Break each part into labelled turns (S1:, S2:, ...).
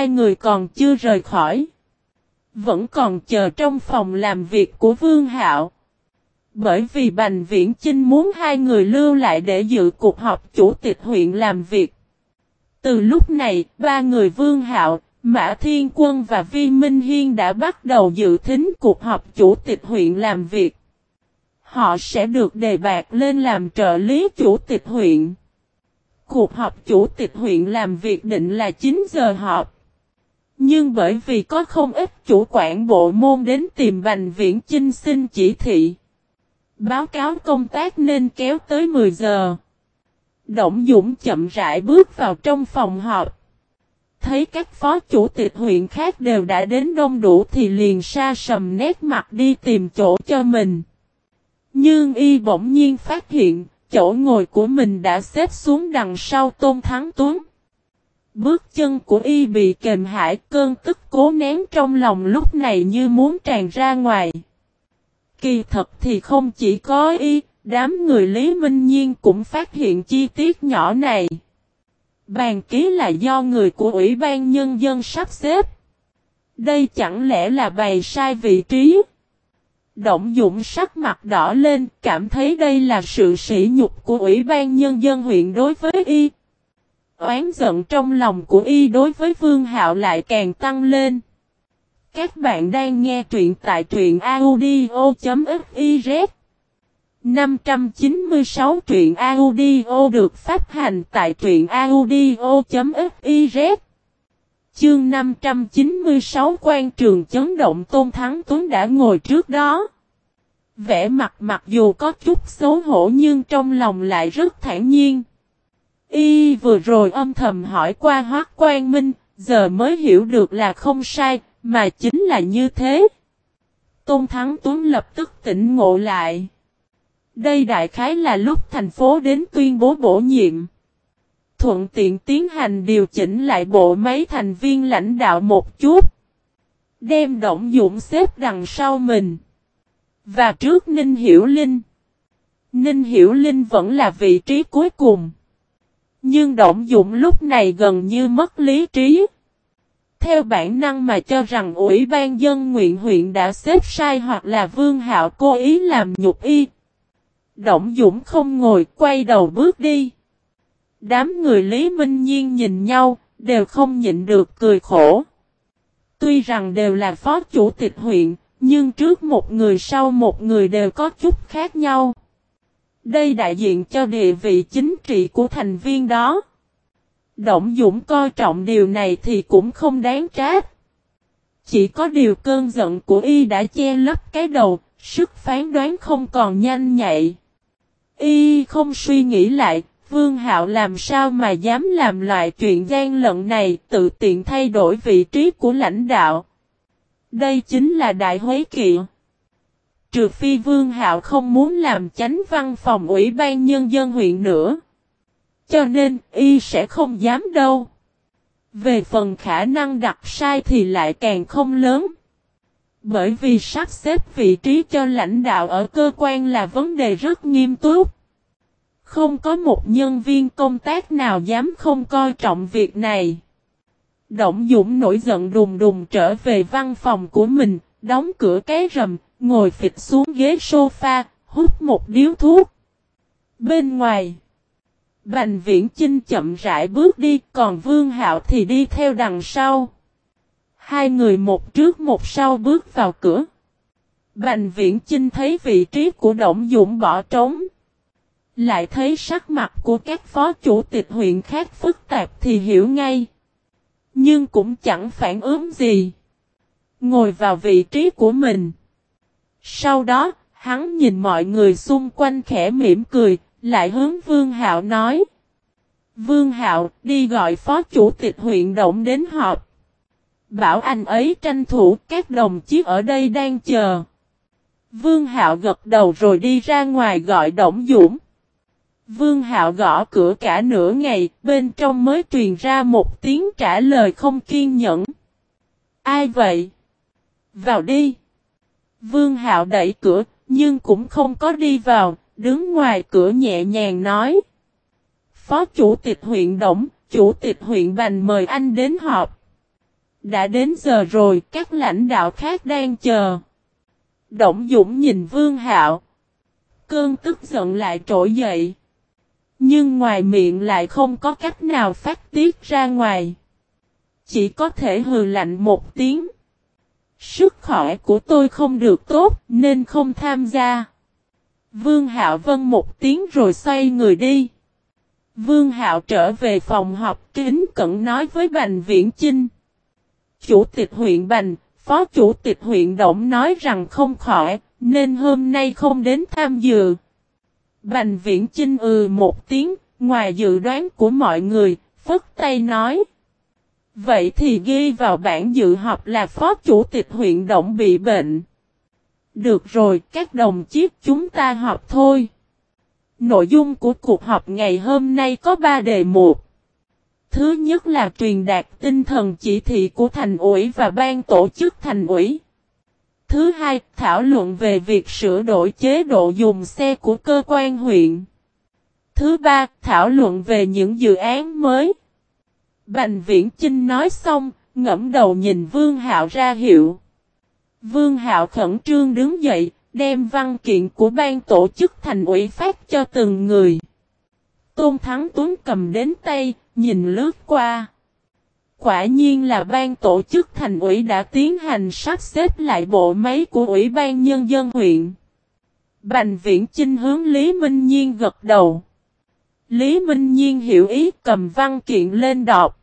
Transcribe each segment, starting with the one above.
S1: hai người còn chưa rời khỏi. Vẫn còn chờ trong phòng làm việc của Vương Hạo. Bởi vì Bành Viễn Chinh muốn hai người lưu lại để dự cuộc họp chủ tịch huyện làm việc. Từ lúc này, ba người Vương Hạo, Mã Thiên Quân và Vi Minh Hiên đã bắt đầu dự thính cuộc họp chủ tịch huyện làm việc. Họ sẽ được đề bạc lên làm trợ lý chủ tịch huyện. Cuộc họp chủ tịch huyện làm việc định là 9 giờ họp. Nhưng bởi vì có không ít chủ quản bộ môn đến tìm Bành Viễn Chinh xin chỉ thị. Báo cáo công tác nên kéo tới 10 giờ. Động Dũng chậm rãi bước vào trong phòng họp. Thấy các phó chủ tịch huyện khác đều đã đến đông đủ thì liền sa sầm nét mặt đi tìm chỗ cho mình. Nhưng y bỗng nhiên phát hiện, chỗ ngồi của mình đã xếp xuống đằng sau Tôn Thắng Tuấn. Bước chân của y bị kềm hãm cơn tức cố nén trong lòng lúc này như muốn tràn ra ngoài. Kỳ thật thì không chỉ có y, đám người Lý Minh Nhiên cũng phát hiện chi tiết nhỏ này. Bàn ký là do người của Ủy ban Nhân dân sắp xếp. Đây chẳng lẽ là bày sai vị trí? Động Dũng sắc mặt đỏ lên, cảm thấy đây là sự sỉ nhục của Ủy ban Nhân dân huyện đối với y. Oán giận trong lòng của y đối với Vương Hạo lại càng tăng lên. Các bạn đang nghe truyện tại truyện audio.fiz 596 truyện audio được phát hành tại truyện audio.fiz Chương 596 quan trường chấn động Tôn Thắng Tuấn đã ngồi trước đó. Vẻ mặt mặc dù có chút xấu hổ nhưng trong lòng lại rất thản nhiên. Y vừa rồi âm thầm hỏi qua Hoác Quan Minh, giờ mới hiểu được là không sai, mà chính là như thế. Tôn Thắng Tuấn lập tức tỉnh ngộ lại. Đây đại khái là lúc thành phố đến tuyên bố bổ nhiệm. Thuận tiện tiến hành điều chỉnh lại bộ máy thành viên lãnh đạo một chút. Đem Động Dụng xếp đằng sau mình. Và trước Ninh Hiểu Linh. Ninh Hiểu Linh vẫn là vị trí cuối cùng. Nhưng Động Dụng lúc này gần như mất lý trí. Theo bản năng mà cho rằng Ủy ban dân nguyện huyện đã xếp sai hoặc là Vương Hạo cố ý làm nhục y. Động Dũng không ngồi quay đầu bước đi. Đám người Lý Minh Nhiên nhìn nhau, đều không nhịn được cười khổ. Tuy rằng đều là phó chủ tịch huyện, nhưng trước một người sau một người đều có chút khác nhau. Đây đại diện cho địa vị chính trị của thành viên đó. Động Dũng coi trọng điều này thì cũng không đáng trách. Chỉ có điều cơn giận của y đã che lấp cái đầu, sức phán đoán không còn nhanh nhạy. Y không suy nghĩ lại, Vương Hạo làm sao mà dám làm loại chuyện gian lận này tự tiện thay đổi vị trí của lãnh đạo. Đây chính là đại huế kiện. Trừ phi Vương Hạo không muốn làm chánh văn phòng ủy ban nhân dân huyện nữa. Cho nên y sẽ không dám đâu. Về phần khả năng đặt sai thì lại càng không lớn. Bởi vì sắp xếp vị trí cho lãnh đạo ở cơ quan là vấn đề rất nghiêm túc. Không có một nhân viên công tác nào dám không coi trọng việc này. Động Dũng nổi giận đùng đùng trở về văn phòng của mình, đóng cửa cái rầm, ngồi phịch xuống ghế sofa, hút một điếu thuốc. Bên ngoài, Bành Viễn Chinh chậm rãi bước đi, còn Vương Hạo thì đi theo đằng sau. Hai người một trước một sau bước vào cửa. Bành Viễn Chinh thấy vị trí của Động Dũng bỏ trống. Lại thấy sắc mặt của các phó chủ tịch huyện khác phức tạp thì hiểu ngay. Nhưng cũng chẳng phản ứng gì. Ngồi vào vị trí của mình. Sau đó, hắn nhìn mọi người xung quanh khẽ mỉm cười, lại hướng Vương Hạo nói. Vương Hạo đi gọi phó chủ tịch huyện động đến họp. Bảo anh ấy tranh thủ các đồng chí ở đây đang chờ. Vương Hạo gật đầu rồi đi ra ngoài gọi Đổng Dũng. Vương Hạo gõ cửa cả nửa ngày, bên trong mới truyền ra một tiếng trả lời không kiên nhẫn. Ai vậy? Vào đi. Vương Hạo đẩy cửa, nhưng cũng không có đi vào, đứng ngoài cửa nhẹ nhàng nói. Phó chủ tịch huyện Động, chủ tịch huyện Bành mời anh đến họp. Đã đến giờ rồi, các lãnh đạo khác đang chờ. Động Dũng nhìn Vương Hạo. Cơn tức giận lại trỗi dậy. Nhưng ngoài miệng lại không có cách nào phát tiết ra ngoài. Chỉ có thể hừ lạnh một tiếng. Sức khỏe của tôi không được tốt nên không tham gia. Vương Hạo vân một tiếng rồi xoay người đi. Vương Hạo trở về phòng họp kính cẩn nói với Bành Viễn Chinh. Chủ tịch huyện Bành, Phó Chủ tịch huyện Động nói rằng không khỏi, nên hôm nay không đến tham dự. Bành Viễn Chinh ừ một tiếng, ngoài dự đoán của mọi người, phất tay nói. Vậy thì ghi vào bản dự họp là Phó Chủ tịch huyện Động bị bệnh. Được rồi, các đồng chí chúng ta họp thôi. Nội dung của cuộc họp ngày hôm nay có 3 đề mục. Thứ nhất là truyền đạt tinh thần chỉ thị của thành ủy và ban tổ chức thành ủy. Thứ hai, thảo luận về việc sửa đổi chế độ dùng xe của cơ quan huyện. Thứ ba, thảo luận về những dự án mới. Bành Viễn Chinh nói xong, ngẫm đầu nhìn Vương Hạo ra hiệu. Vương Hạo khẩn trương đứng dậy, đem văn kiện của ban tổ chức thành ủy phát cho từng người. Tôn Thắng Tuấn cầm đến tay, nhìn lướt qua. Quả nhiên là ban tổ chức thành ủy đã tiến hành sắp xếp lại bộ máy của Ủy ban Nhân dân huyện. Bành viễn Trinh hướng Lý Minh Nhiên gật đầu. Lý Minh Nhiên hiểu ý cầm văn kiện lên đọc.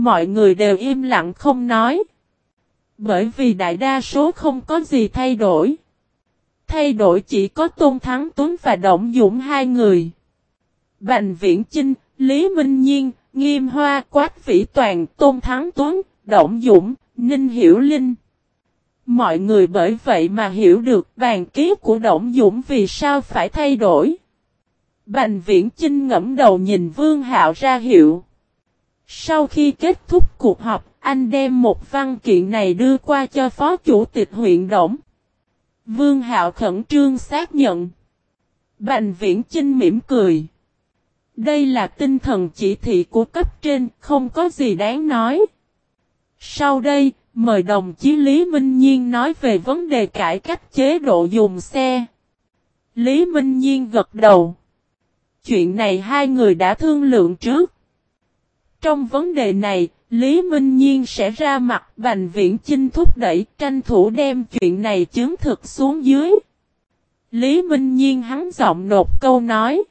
S1: Mọi người đều im lặng không nói. Bởi vì đại đa số không có gì thay đổi. Thay đổi chỉ có Tôn Thắng Tuấn và Động Dũng hai người. Bành Viễn Chinh, Lý Minh Nhiên, Nghiêm Hoa, Quách Vĩ Toàn, Tôn Thắng Tuấn, Động Dũng, Ninh Hiểu Linh. Mọi người bởi vậy mà hiểu được bàn ký của Động Dũng vì sao phải thay đổi. Bành Viễn Chinh ngẫm đầu nhìn Vương Hạo ra hiệu. Sau khi kết thúc cuộc họp, anh đem một văn kiện này đưa qua cho Phó Chủ tịch huyện Đổng. Vương Hạo khẩn trương xác nhận. Bành Viễn Chinh mỉm cười. Đây là tinh thần chỉ thị của cấp trên, không có gì đáng nói. Sau đây, mời đồng chí Lý Minh Nhiên nói về vấn đề cải cách chế độ dùng xe. Lý Minh Nhiên gật đầu. Chuyện này hai người đã thương lượng trước. Trong vấn đề này, Lý Minh Nhiên sẽ ra mặt Bành Viễn Chinh thúc đẩy tranh thủ đem chuyện này chứng thực xuống dưới. Lý Minh Nhiên hắn giọng nộp câu nói.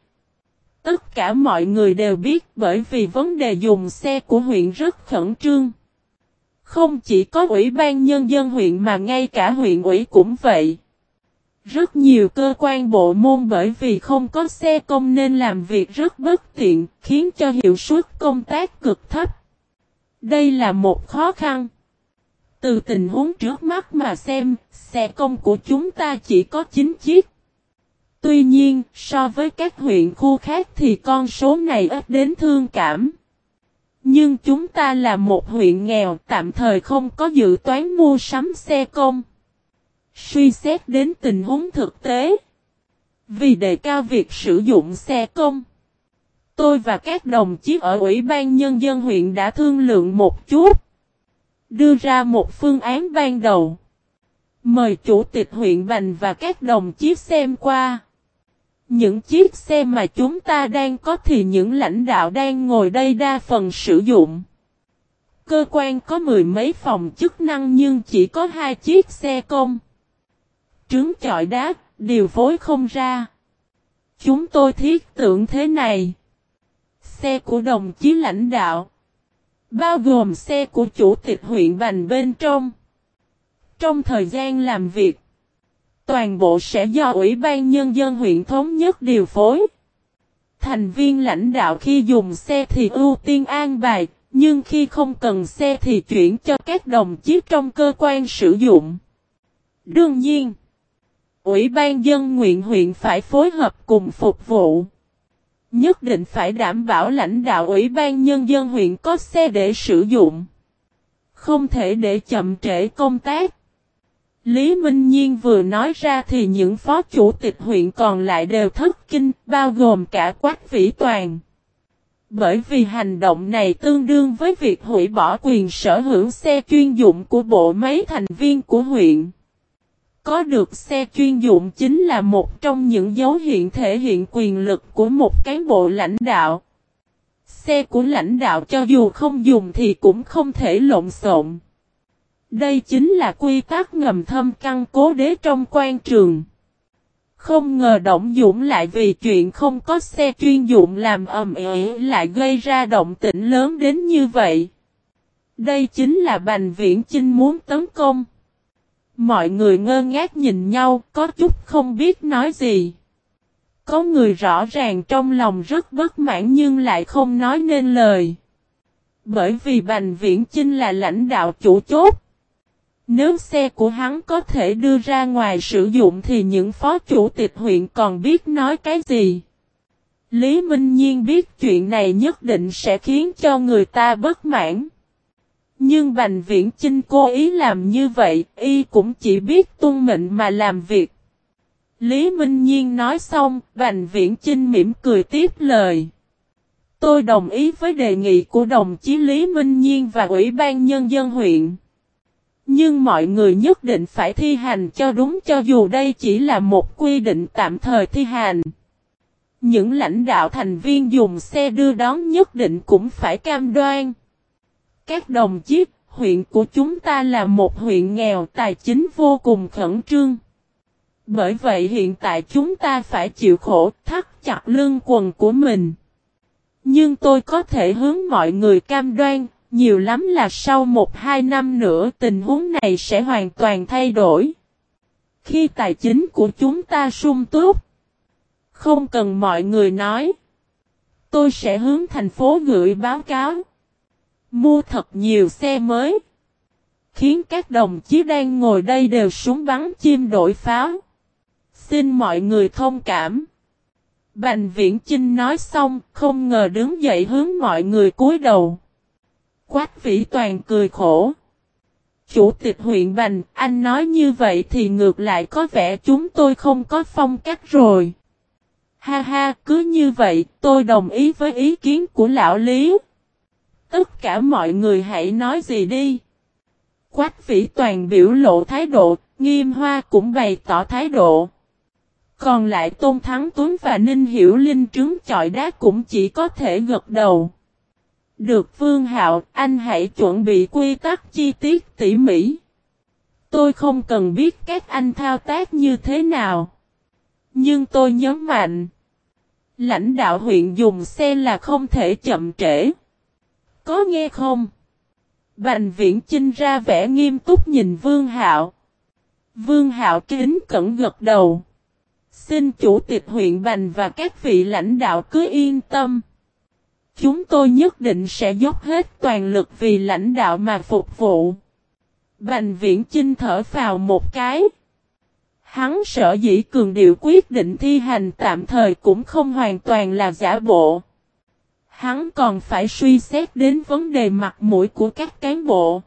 S1: Tất cả mọi người đều biết bởi vì vấn đề dùng xe của huyện rất khẩn trương. Không chỉ có ủy ban nhân dân huyện mà ngay cả huyện ủy cũng vậy. Rất nhiều cơ quan bộ môn bởi vì không có xe công nên làm việc rất bất tiện, khiến cho hiệu suất công tác cực thấp. Đây là một khó khăn. Từ tình huống trước mắt mà xem, xe công của chúng ta chỉ có 9 chiếc. Tuy nhiên, so với các huyện khu khác thì con số này ít đến thương cảm. Nhưng chúng ta là một huyện nghèo tạm thời không có dự toán mua sắm xe công. Suy xét đến tình huống thực tế. Vì đề cao việc sử dụng xe công. Tôi và các đồng chí ở Ủy ban Nhân dân huyện đã thương lượng một chút. Đưa ra một phương án ban đầu. Mời Chủ tịch huyện Bành và các đồng chí xem qua. Những chiếc xe mà chúng ta đang có thì những lãnh đạo đang ngồi đây đa phần sử dụng. Cơ quan có mười mấy phòng chức năng nhưng chỉ có hai chiếc xe công trướng chọi đá, điều phối không ra. Chúng tôi thiết tưởng thế này. Xe của đồng chí lãnh đạo. Bao gồm xe của chủ tịch huyện Bành bên trong. Trong thời gian làm việc. Toàn bộ sẽ do Ủy ban Nhân dân huyện thống nhất điều phối. Thành viên lãnh đạo khi dùng xe thì ưu tiên an bài, nhưng khi không cần xe thì chuyển cho các đồng chí trong cơ quan sử dụng. Đương nhiên, Ủy ban dân nguyện huyện phải phối hợp cùng phục vụ. Nhất định phải đảm bảo lãnh đạo Ủy ban Nhân dân huyện có xe để sử dụng. Không thể để chậm trễ công tác. Lý Minh Nhiên vừa nói ra thì những phó chủ tịch huyện còn lại đều thất kinh, bao gồm cả Quách Vĩ Toàn. Bởi vì hành động này tương đương với việc hủy bỏ quyền sở hữu xe chuyên dụng của bộ máy thành viên của huyện. Có được xe chuyên dụng chính là một trong những dấu hiện thể hiện quyền lực của một cán bộ lãnh đạo. Xe của lãnh đạo cho dù không dùng thì cũng không thể lộn xộn. Đây chính là quy tắc ngầm thâm căn cố đế trong quan trường. Không ngờ Động Dũng lại vì chuyện không có xe chuyên dụng làm ầm ĩ lại gây ra động tĩnh lớn đến như vậy. Đây chính là Bành Viễn Chinh muốn tấn công. Mọi người ngơ ngác nhìn nhau, có chút không biết nói gì. Có người rõ ràng trong lòng rất bất mãn nhưng lại không nói nên lời. Bởi vì Bành Viễn Chinh là lãnh đạo chủ chốt. Nếu xe của hắn có thể đưa ra ngoài sử dụng thì những phó chủ tịch huyện còn biết nói cái gì. Lý Minh Nhiên biết chuyện này nhất định sẽ khiến cho người ta bất mãn. Nhưng Bành Viễn Chinh cố ý làm như vậy, y cũng chỉ biết tuân mệnh mà làm việc. Lý Minh Nhiên nói xong, Bành Viễn Chinh mỉm cười tiếp lời. Tôi đồng ý với đề nghị của đồng chí Lý Minh Nhiên và Ủy ban Nhân dân huyện. Nhưng mọi người nhất định phải thi hành cho đúng cho dù đây chỉ là một quy định tạm thời thi hành. Những lãnh đạo thành viên dùng xe đưa đón nhất định cũng phải cam đoan. Các đồng chí, huyện của chúng ta là một huyện nghèo tài chính vô cùng khẩn trương. Bởi vậy hiện tại chúng ta phải chịu khổ thắt chặt lưng quần của mình. Nhưng tôi có thể hướng mọi người cam đoan, nhiều lắm là sau một hai năm nữa tình huống này sẽ hoàn toàn thay đổi. Khi tài chính của chúng ta sung túc, không cần mọi người nói. Tôi sẽ hướng thành phố gửi báo cáo. Mua thật nhiều xe mới. Khiến các đồng chí đang ngồi đây đều súng bắn chim đổi pháo. Xin mọi người thông cảm. Bành viễn Chinh nói xong, không ngờ đứng dậy hướng mọi người cúi đầu. Quách vĩ toàn cười khổ. Chủ tịch huyện Bành, anh nói như vậy thì ngược lại có vẻ chúng tôi không có phong cách rồi. Ha ha, cứ như vậy, tôi đồng ý với ý kiến của lão Lý. Tất cả mọi người hãy nói gì đi. Quách vĩ toàn biểu lộ thái độ, nghiêm hoa cũng bày tỏ thái độ. Còn lại Tôn Thắng Tuấn và Ninh Hiểu Linh trướng chọi đá cũng chỉ có thể gật đầu. Được Vương Hạo, anh hãy chuẩn bị quy tắc chi tiết tỉ mỉ. Tôi không cần biết các anh thao tác như thế nào. Nhưng tôi nhấn mạnh. Lãnh đạo huyện dùng xe là không thể chậm trễ. Có nghe không? Bành viễn chinh ra vẻ nghiêm túc nhìn Vương Hạo. Vương Hạo kính cẩn gật đầu. Xin chủ tịch huyện Bành và các vị lãnh đạo cứ yên tâm. Chúng tôi nhất định sẽ dốc hết toàn lực vì lãnh đạo mà phục vụ. Bành viễn chinh thở vào một cái. Hắn sợ dĩ cường điệu quyết định thi hành tạm thời cũng không hoàn toàn là giả bộ. Hắn còn phải suy xét đến vấn đề mặt mũi của các cán bộ.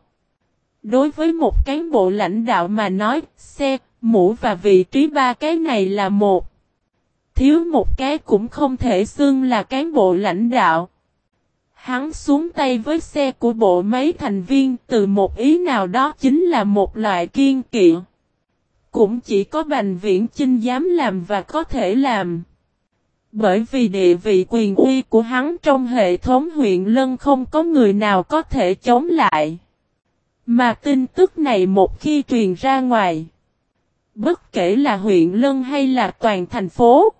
S1: Đối với một cán bộ lãnh đạo mà nói, xe, mũ và vị trí ba cái này là một. Thiếu một cái cũng không thể xưng là cán bộ lãnh đạo. Hắn xuống tay với xe của bộ mấy thành viên từ một ý nào đó chính là một loại kiên kỵ. Cũng chỉ có Bành Viễn Chinh dám làm và có thể làm. Bởi vì địa vị quyền uy của hắn trong hệ thống huyện Lân không có người nào có thể chống lại. Mà tin tức này một khi truyền ra ngoài, bất kể là huyện Lân hay là toàn thành phố,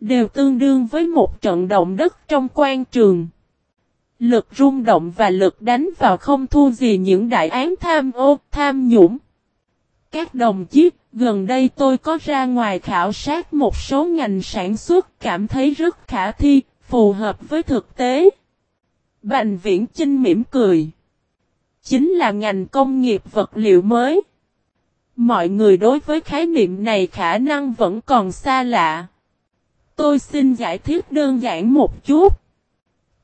S1: đều tương đương với một trận động đất trong quan trường. Lực rung động và lực đánh vào không thua gì những đại án tham ô, tham nhũng. Các đồng chí, gần đây tôi có ra ngoài khảo sát một số ngành sản xuất cảm thấy rất khả thi, phù hợp với thực tế. Bành viễn Trinh mỉm cười. Chính là ngành công nghiệp vật liệu mới. Mọi người đối với khái niệm này khả năng vẫn còn xa lạ. Tôi xin giải thích đơn giản một chút.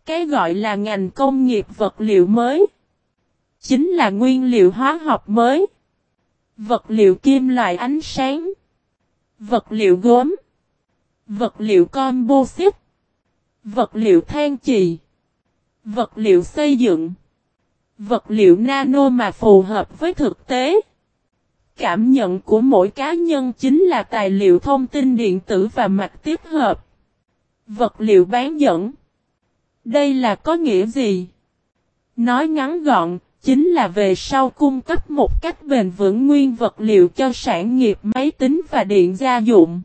S1: Cái gọi là ngành công nghiệp vật liệu mới. Chính là nguyên liệu hóa học mới. Vật liệu kim loại ánh sáng. Vật liệu gốm. Vật liệu composite. Vật liệu than chì. Vật liệu xây dựng. Vật liệu nano mà phù hợp với thực tế. Cảm nhận của mỗi cá nhân chính là tài liệu thông tin điện tử và mạch tiếp hợp. Vật liệu bán dẫn. Đây là có nghĩa gì? Nói ngắn gọn, chính là về sau cung cấp một cách bền vững nguyên vật liệu cho sản nghiệp máy tính và điện gia dụng.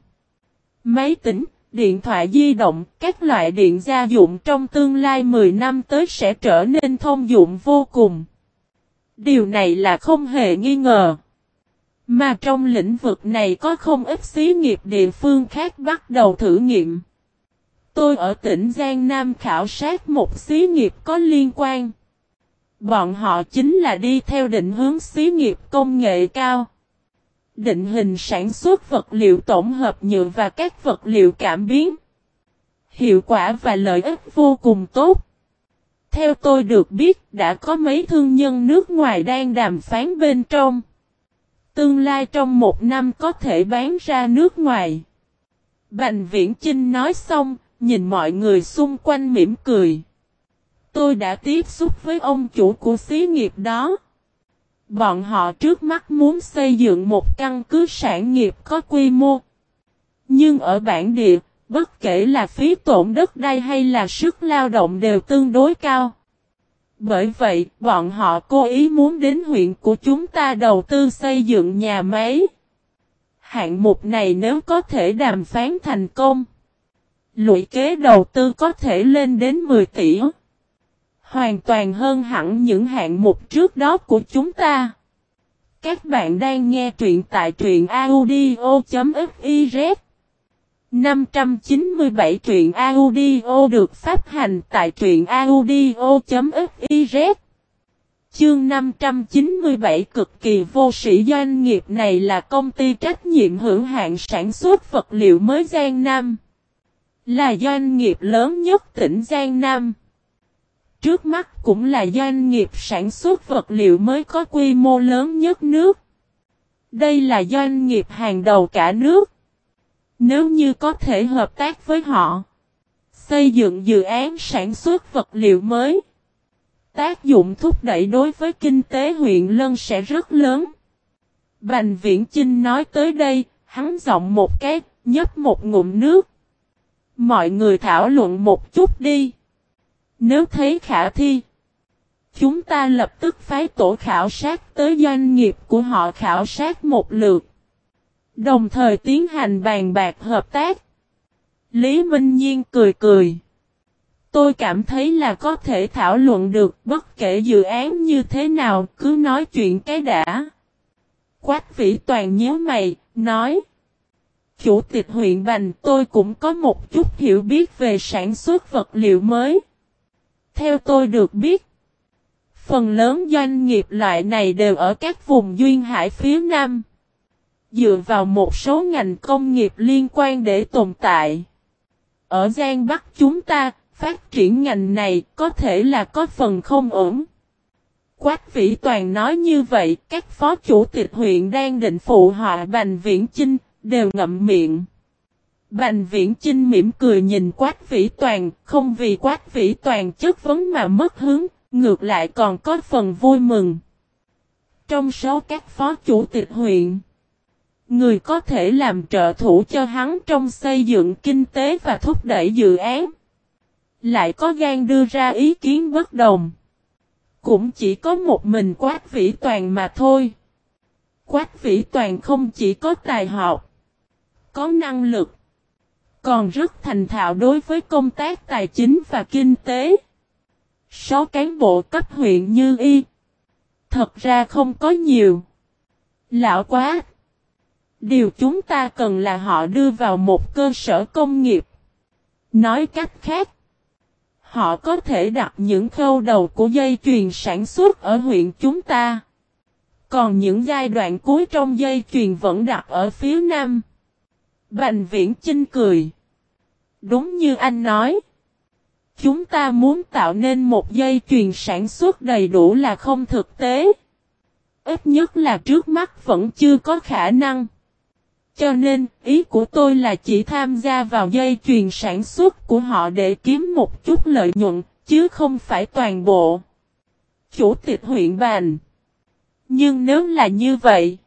S1: Máy tính, điện thoại di động, các loại điện gia dụng trong tương lai 10 năm tới sẽ trở nên thông dụng vô cùng. Điều này là không hề nghi ngờ. Mà trong lĩnh vực này có không ít xí nghiệp địa phương khác bắt đầu thử nghiệm. Tôi ở tỉnh Giang Nam khảo sát một xí nghiệp có liên quan. Bọn họ chính là đi theo định hướng xí nghiệp công nghệ cao. Định hình sản xuất vật liệu tổng hợp nhựa và các vật liệu cảm biến. Hiệu quả và lợi ích vô cùng tốt. Theo tôi được biết đã có mấy thương nhân nước ngoài đang đàm phán bên trong. Tương lai trong một năm có thể bán ra nước ngoài. Bành Viễn Chinh nói xong, nhìn mọi người xung quanh mỉm cười. Tôi đã tiếp xúc với ông chủ của xí nghiệp đó. Bọn họ trước mắt muốn xây dựng một căn cứ sản nghiệp có quy mô. Nhưng ở bản địa, bất kể là phí tổn đất đai hay là sức lao động đều tương đối cao. Bởi vậy, bọn họ cố ý muốn đến huyện của chúng ta đầu tư xây dựng nhà máy. Hạng mục này nếu có thể đàm phán thành công, lũy kế đầu tư có thể lên đến 10 tỷ. Hoàn toàn hơn hẳn những hạng mục trước đó của chúng ta. Các bạn đang nghe truyện tại truyện audio.fiz 597 truyện audio được phát hành tại truyện audio.fiz Chương 597 cực kỳ vô sĩ doanh nghiệp này là công ty trách nhiệm hữu hạn sản xuất vật liệu mới Giang Nam. Là doanh nghiệp lớn nhất tỉnh Giang Nam. Trước mắt cũng là doanh nghiệp sản xuất vật liệu mới có quy mô lớn nhất nước. Đây là doanh nghiệp hàng đầu cả nước. Nếu như có thể hợp tác với họ, xây dựng dự án sản xuất vật liệu mới, tác dụng thúc đẩy đối với kinh tế huyện Lân sẽ rất lớn. Bành Viễn Chinh nói tới đây, hắn giọng một cái, nhấp một ngụm nước. Mọi người thảo luận một chút đi. Nếu thấy khả thi, chúng ta lập tức phái tổ khảo sát tới doanh nghiệp của họ khảo sát một lượt. Đồng thời tiến hành bàn bạc hợp tác. Lý Minh Nhiên cười cười. Tôi cảm thấy là có thể thảo luận được bất kể dự án như thế nào cứ nói chuyện cái đã. Quách vĩ toàn nhớ mày, nói. Chủ tịch huyện Bành tôi cũng có một chút hiểu biết về sản xuất vật liệu mới. Theo tôi được biết, phần lớn doanh nghiệp loại này đều ở các vùng duyên hải phía Nam. Dựa vào một số ngành công nghiệp liên quan để tồn tại. Ở Giang Bắc chúng ta, phát triển ngành này có thể là có phần không ổn. Quách Vĩ Toàn nói như vậy, các phó chủ tịch huyện đang định phụ họa Bành Viễn Chinh, đều ngậm miệng. Bành Viễn Chinh mỉm cười nhìn Quách Vĩ Toàn, không vì Quách Vĩ Toàn chất vấn mà mất hướng, ngược lại còn có phần vui mừng. Trong số các phó chủ tịch huyện, người có thể làm trợ thủ cho hắn trong xây dựng kinh tế và thúc đẩy dự án, lại có gan đưa ra ý kiến bất đồng. Cũng chỉ có một mình Quách Vĩ Toàn mà thôi. Quách Vĩ Toàn không chỉ có tài học, có năng lực, còn rất thành thạo đối với công tác tài chính và kinh tế. Số cán bộ cấp huyện như y. Thật ra không có nhiều. Lão quá! Điều chúng ta cần là họ đưa vào một cơ sở công nghiệp. Nói cách khác, họ có thể đặt những khâu đầu của dây chuyền sản xuất ở huyện chúng ta. Còn những giai đoạn cuối trong dây chuyền vẫn đặt ở phía nam. Bành viễn chinh cười. Đúng như anh nói. Chúng ta muốn tạo nên một dây chuyền sản xuất đầy đủ là không thực tế. Ít nhất là trước mắt vẫn chưa có khả năng. Cho nên, ý của tôi là chỉ tham gia vào dây chuyền sản xuất của họ để kiếm một chút lợi nhuận, chứ không phải toàn bộ. Chủ tịch huyện bàn. Nhưng nếu là như vậy,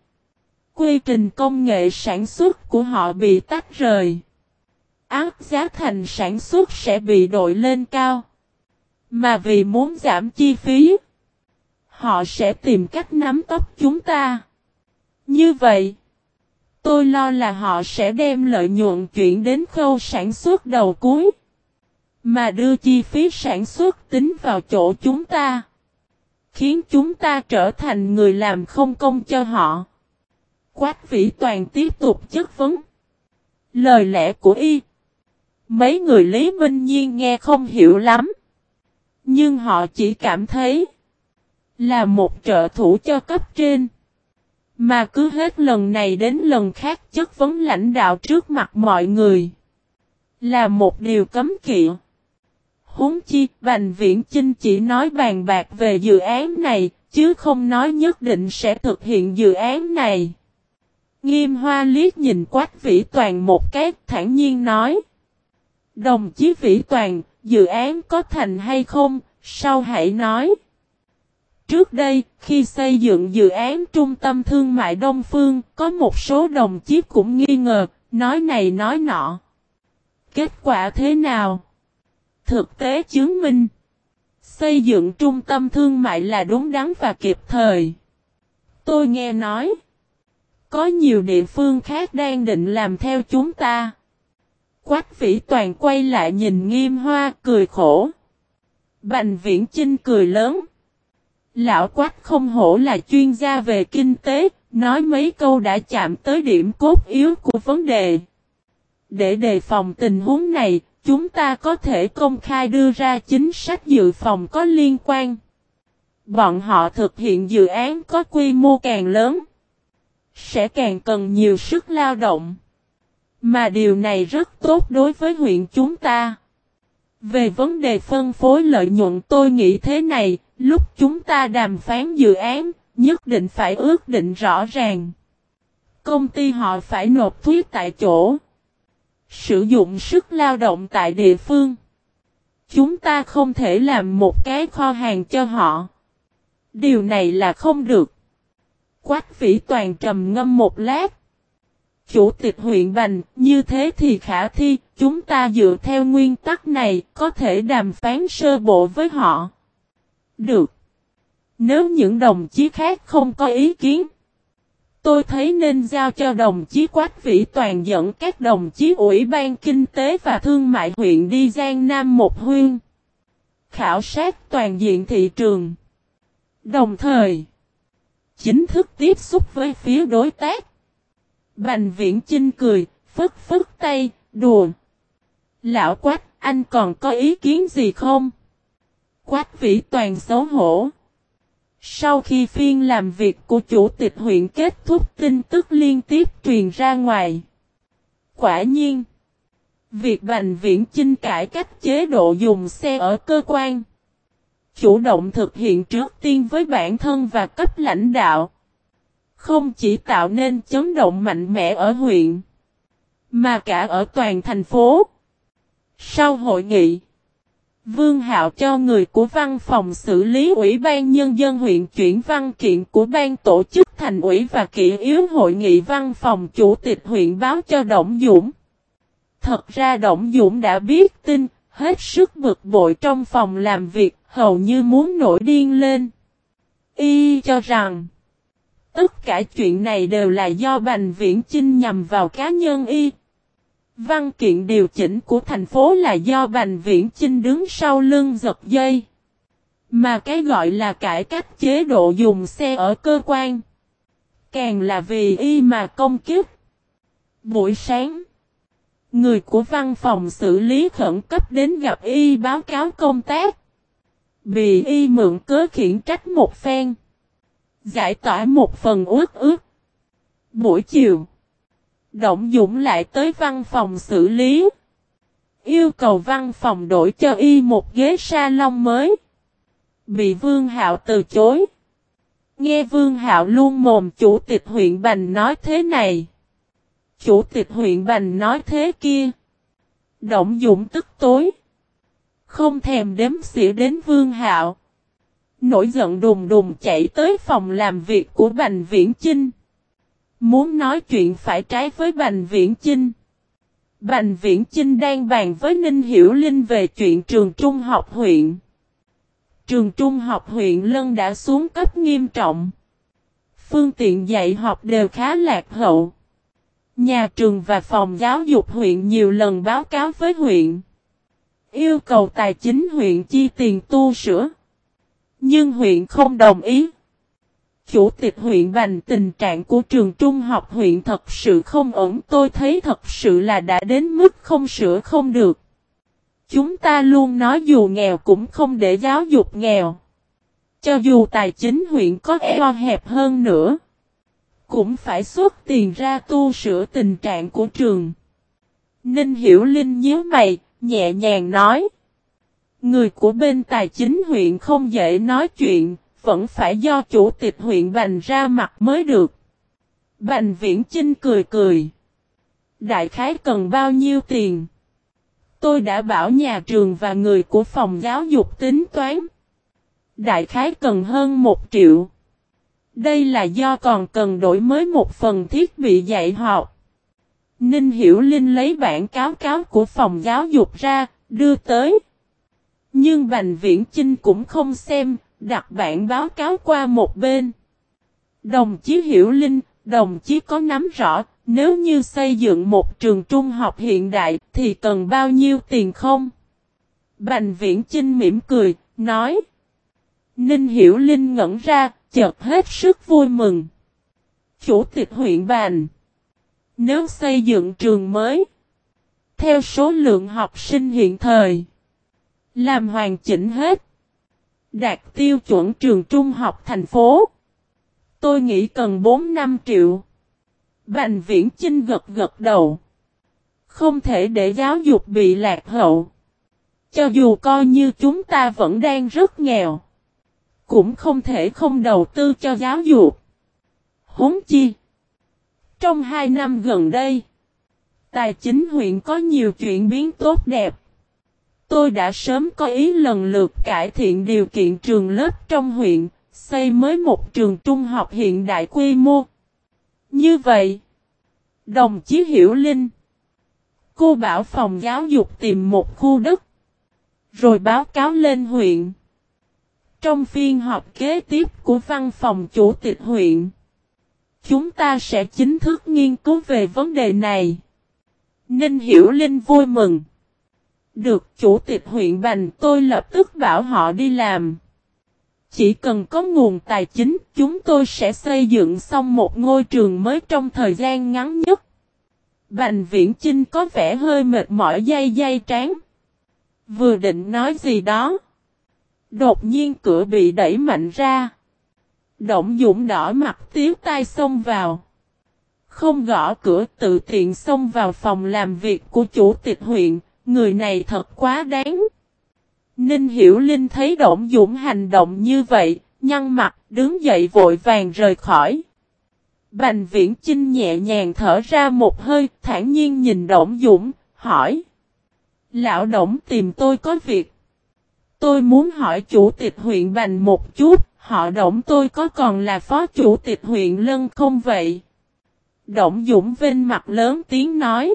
S1: quy trình công nghệ sản xuất của họ bị tách rời. Áp giá thành sản xuất sẽ bị đội lên cao. Mà vì muốn giảm chi phí, họ sẽ tìm cách nắm tóc chúng ta. Như vậy, tôi lo là họ sẽ đem lợi nhuận chuyển đến khâu sản xuất đầu cuối. Mà đưa chi phí sản xuất tính vào chỗ chúng ta. Khiến chúng ta trở thành người làm không công cho họ. Quách vĩ toàn tiếp tục chất vấn. Lời lẽ của y. Mấy người Lý Minh Nhiên nghe không hiểu lắm. Nhưng họ chỉ cảm thấy là một trợ thủ cho cấp trên. Mà cứ hết lần này đến lần khác chất vấn lãnh đạo trước mặt mọi người. Là một điều cấm kỵ. Huống chi, Bành Viễn Chinh chỉ nói bàn bạc về dự án này, chứ không nói nhất định sẽ thực hiện dự án này. Nghiêm hoa liếc nhìn quách vĩ toàn một cái thản nhiên nói. Đồng chí vĩ toàn, dự án có thành hay không, sau hãy nói. Trước đây, khi xây dựng dự án trung tâm thương mại Đông Phương, có một số đồng chí cũng nghi ngờ, nói này nói nọ. Kết quả thế nào? Thực tế chứng minh, xây dựng trung tâm thương mại là đúng đắn và kịp thời. Tôi nghe nói, có nhiều địa phương khác đang định làm theo chúng ta. Quách vĩ toàn quay lại nhìn nghiêm hoa cười khổ. Bành viễn Trinh cười lớn. Lão quách không hổ là chuyên gia về kinh tế, nói mấy câu đã chạm tới điểm cốt yếu của vấn đề. Để đề phòng tình huống này, chúng ta có thể công khai đưa ra chính sách dự phòng có liên quan. Bọn họ thực hiện dự án có quy mô càng lớn, sẽ càng cần nhiều sức lao động. Mà điều này rất tốt đối với huyện chúng ta. Về vấn đề phân phối lợi nhuận tôi nghĩ thế này, lúc chúng ta đàm phán dự án, nhất định phải ước định rõ ràng. Công ty họ phải nộp thuế tại chỗ. Sử dụng sức lao động tại địa phương. Chúng ta không thể làm một cái kho hàng cho họ. Điều này là không được. Quách vĩ toàn trầm ngâm một lát. Chủ tịch huyện Bành, như thế thì khả thi, chúng ta dựa theo nguyên tắc này, có thể đàm phán sơ bộ với họ. Được. Nếu những đồng chí khác không có ý kiến, tôi thấy nên giao cho đồng chí Quách Vĩ Toàn dẫn các đồng chí Ủy ban Kinh tế và Thương mại huyện đi Giang Nam một huyên. Khảo sát toàn diện thị trường. Đồng thời, chính thức tiếp xúc với phía đối tác. Bành viễn Trinh cười, phức phức tay, đùa. Lão quách, anh còn có ý kiến gì không? Quách vĩ toàn xấu hổ. Sau khi phiên làm việc của chủ tịch huyện kết thúc tin tức liên tiếp truyền ra ngoài. Quả nhiên, việc Bành Viễn Chinh cải cách chế độ dùng xe ở cơ quan, chủ động thực hiện trước tiên với bản thân và cấp lãnh đạo, không chỉ tạo nên chấn động mạnh mẽ ở huyện, mà cả ở toàn thành phố. Sau hội nghị, Vương Hạo cho người của văn phòng xử lý Ủy ban Nhân dân huyện chuyển văn kiện của ban tổ chức thành ủy và kỷ yếu hội nghị văn phòng chủ tịch huyện báo cho Động Dũng. Thật ra Động Dũng đã biết tin, hết sức bực bội trong phòng làm việc, hầu như muốn nổi điên lên. Y cho rằng, tất cả chuyện này đều là do Bành Viễn Chinh nhằm vào cá nhân Y. Văn kiện điều chỉnh của thành phố là do Bành Viễn Chinh đứng sau lưng giật dây. Mà cái gọi là cải cách chế độ dùng xe ở cơ quan. Càng là vì y mà công kiếp. Buổi sáng, người của văn phòng xử lý khẩn cấp đến gặp y báo cáo công tác. Bị y mượn cớ khiển trách một phen. Giải tỏa một phần ướt ướt. Buổi chiều, Động Dũng lại tới văn phòng xử lý. Yêu cầu văn phòng đổi cho y một ghế salon mới. Bị Vương Hạo từ chối. Nghe Vương Hạo luôn mồm chủ tịch huyện Bành nói thế này. Chủ tịch huyện Bành nói thế kia. Động Dũng tức tối. Không thèm đếm xỉa đến Vương Hạo. Nổi giận đùng đùng chạy tới phòng làm việc của Bành Viễn Chinh. Muốn nói chuyện phải trái với Bành Viễn Chinh. Bành Viễn Chinh đang bàn với Ninh Hiểu Linh về chuyện trường trung học huyện. Trường trung học huyện Lân đã xuống cấp nghiêm trọng. Phương tiện dạy học đều khá lạc hậu. Nhà trường và phòng giáo dục huyện nhiều lần báo cáo với huyện. Yêu cầu tài chính huyện chi tiền tu sửa. Nhưng huyện không đồng ý. Chủ tịch huyện Bành tình trạng của trường trung học huyện thật sự không ổn tôi thấy thật sự là đã đến mức không sửa không được. Chúng ta luôn nói dù nghèo cũng không để giáo dục nghèo. Cho dù tài chính huyện có eo hẹp hơn nữa. Cũng phải xuất tiền ra tu sửa tình trạng của trường. Ninh Hiểu Linh nhớ mày, nhẹ nhàng nói. Người của bên tài chính huyện không dễ nói chuyện, vẫn phải do chủ tịch huyện Bành ra mặt mới được. Bành Viễn trinh cười cười. Đại khái cần bao nhiêu tiền? Tôi đã bảo nhà trường và người của phòng giáo dục tính toán. Đại khái cần hơn một triệu. Đây là do còn cần đổi mới một phần thiết bị dạy học. Ninh Hiểu Linh lấy bản cáo cáo của phòng giáo dục ra, đưa tới. Nhưng Bành Viễn Chinh cũng không xem, đặt bản báo cáo qua một bên. Đồng chí Hiểu Linh, đồng chí có nắm rõ, nếu như xây dựng một trường trung học hiện đại thì cần bao nhiêu tiền không? Bành Viễn Chinh mỉm cười, nói. Ninh Hiểu Linh ngẩn ra, chợt hết sức vui mừng. Chủ tịch huyện Bành. Nếu xây dựng trường mới, theo số lượng học sinh hiện thời, làm hoàn chỉnh hết, đạt tiêu chuẩn trường trung học thành phố, tôi nghĩ cần 4-5 triệu. Bành viễn Trinh gật gật đầu. Không thể để giáo dục bị lạc hậu. Cho dù coi như chúng ta vẫn đang rất nghèo. Cũng không thể không đầu tư cho giáo dục. Huống chi. Trong hai năm gần đây. Tài chính huyện có nhiều chuyển biến tốt đẹp. Tôi đã sớm có ý lần lượt cải thiện điều kiện trường lớp trong huyện, xây mới một trường trung học hiện đại quy mô. Như vậy, đồng chí Hiểu Linh, cô bảo phòng giáo dục tìm một khu đất, rồi báo cáo lên huyện. Trong phiên họp kế tiếp của văn phòng chủ tịch huyện, chúng ta sẽ chính thức nghiên cứu về vấn đề này. Ninh Hiểu Linh vui mừng. Được chủ tịch huyện Bành tôi lập tức bảo họ đi làm. Chỉ cần có nguồn tài chính, chúng tôi sẽ xây dựng xong một ngôi trường mới trong thời gian ngắn nhất. Bành viễn Chinh có vẻ hơi mệt mỏi dây dây trán. Vừa định nói gì đó. Đột nhiên cửa bị đẩy mạnh ra. Động dũng đỏ mặt tiếu tai xông vào. Không gõ cửa tự tiện xông vào phòng làm việc của chủ tịch huyện, người này thật quá đáng. Ninh Hiểu Linh thấy Động Dũng hành động như vậy, nhăn mặt, đứng dậy vội vàng rời khỏi. Bành Viễn Chinh nhẹ nhàng thở ra một hơi, thản nhiên nhìn Động Dũng, hỏi. Lão Động tìm tôi có việc. Tôi muốn hỏi chủ tịch huyện Bành một chút, họ Đổng tôi có còn là phó chủ tịch huyện Lân không vậy? Đổng Dũng vinh mặt lớn tiếng nói.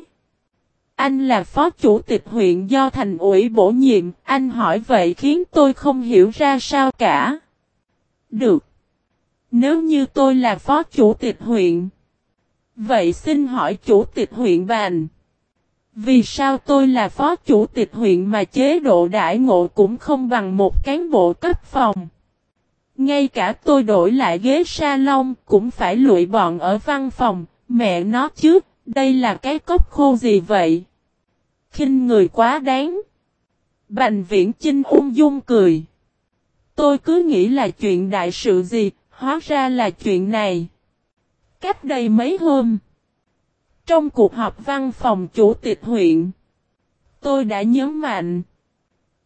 S1: Anh là phó chủ tịch huyện do thành ủy bổ nhiệm, anh hỏi vậy khiến tôi không hiểu ra sao cả. Được. Nếu như tôi là phó chủ tịch huyện, vậy xin hỏi chủ tịch huyện bàn Vì sao tôi là phó chủ tịch huyện mà chế độ đại ngộ cũng không bằng một cán bộ cấp phòng? Ngay cả tôi đổi lại ghế salon cũng phải lụi bọn ở văn phòng, mẹ nó chứ, đây là cái cốc khô gì vậy? khinh người quá đáng. Bành viễn Trinh ung dung cười. Tôi cứ nghĩ là chuyện đại sự gì, hóa ra là chuyện này. Cách đây mấy hôm, trong cuộc họp văn phòng chủ tịch huyện, tôi đã nhấn mạnh,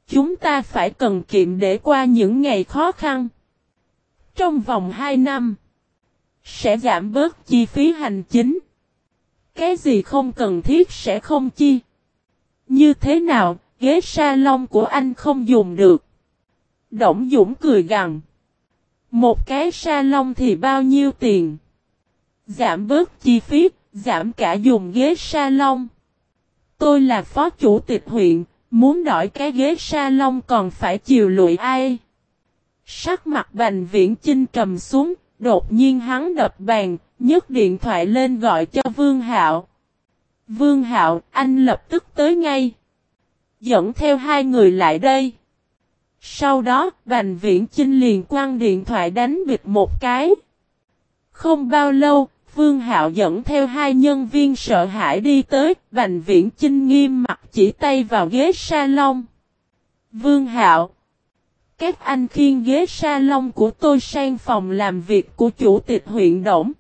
S1: chúng ta phải cần kiệm để qua những ngày khó khăn. Trong vòng 2 năm, sẽ giảm bớt chi phí hành chính. Cái gì không cần thiết sẽ không chi. Như thế nào, ghế salon của anh không dùng được. Động Dũng cười gằn. Một cái salon thì bao nhiêu tiền? Giảm bớt chi phí, giảm cả dùng ghế salon. Tôi là phó chủ tịch huyện, muốn đổi cái ghế salon còn phải chiều lụi ai? Sắc mặt Bành Viễn Chinh trầm xuống, đột nhiên hắn đập bàn, nhấc điện thoại lên gọi cho Vương Hạo. Vương Hạo, anh lập tức tới ngay. Dẫn theo hai người lại đây. Sau đó, Bành Viễn Chinh liền quăng điện thoại đánh bịt một cái. Không bao lâu, Vương Hạo dẫn theo hai nhân viên sợ hãi đi tới, Bành Viễn Chinh nghiêm mặt chỉ tay vào ghế salon. Vương Hạo các anh khiêng ghế salon của tôi sang phòng làm việc của chủ tịch huyện Đổng.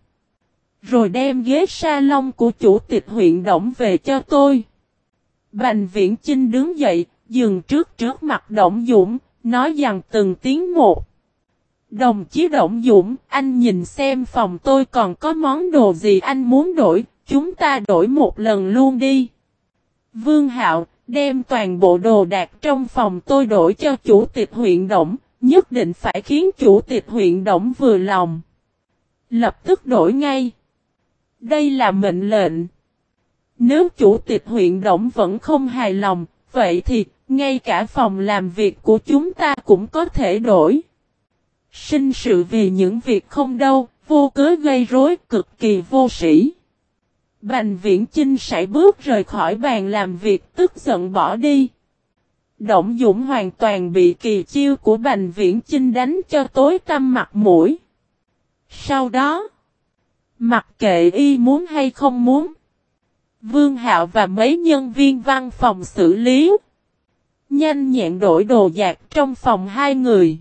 S1: Rồi đem ghế salon của chủ tịch huyện Đổng về cho tôi. Bành Viễn Chinh đứng dậy, dừng trước trước mặt Đổng Dũng, nói rằng từng tiếng một. Đồng chí Đổng Dũng, anh nhìn xem phòng tôi còn có món đồ gì anh muốn đổi, chúng ta đổi một lần luôn đi. Vương Hạo, đem toàn bộ đồ đạc trong phòng tôi đổi cho chủ tịch huyện Động, nhất định phải khiến chủ tịch huyện Động vừa lòng. Lập tức đổi ngay. Đây là mệnh lệnh. Nếu chủ tịch huyện Động vẫn không hài lòng, vậy thì ngay cả phòng làm việc của chúng ta cũng có thể đổi. Sinh sự vì những việc không đâu, vô cớ gây rối cực kỳ vô sĩ. Bành viễn Chinh sải bước rời khỏi bàn làm việc tức giận bỏ đi. Động Dũng hoàn toàn bị kỳ chiêu của Bành Viễn Chinh đánh cho tối tâm mặt mũi. Sau đó, mặc kệ y muốn hay không muốn, Vương Hạo và mấy nhân viên văn phòng xử lý. Nhanh nhẹn đổi đồ giạc trong phòng hai người.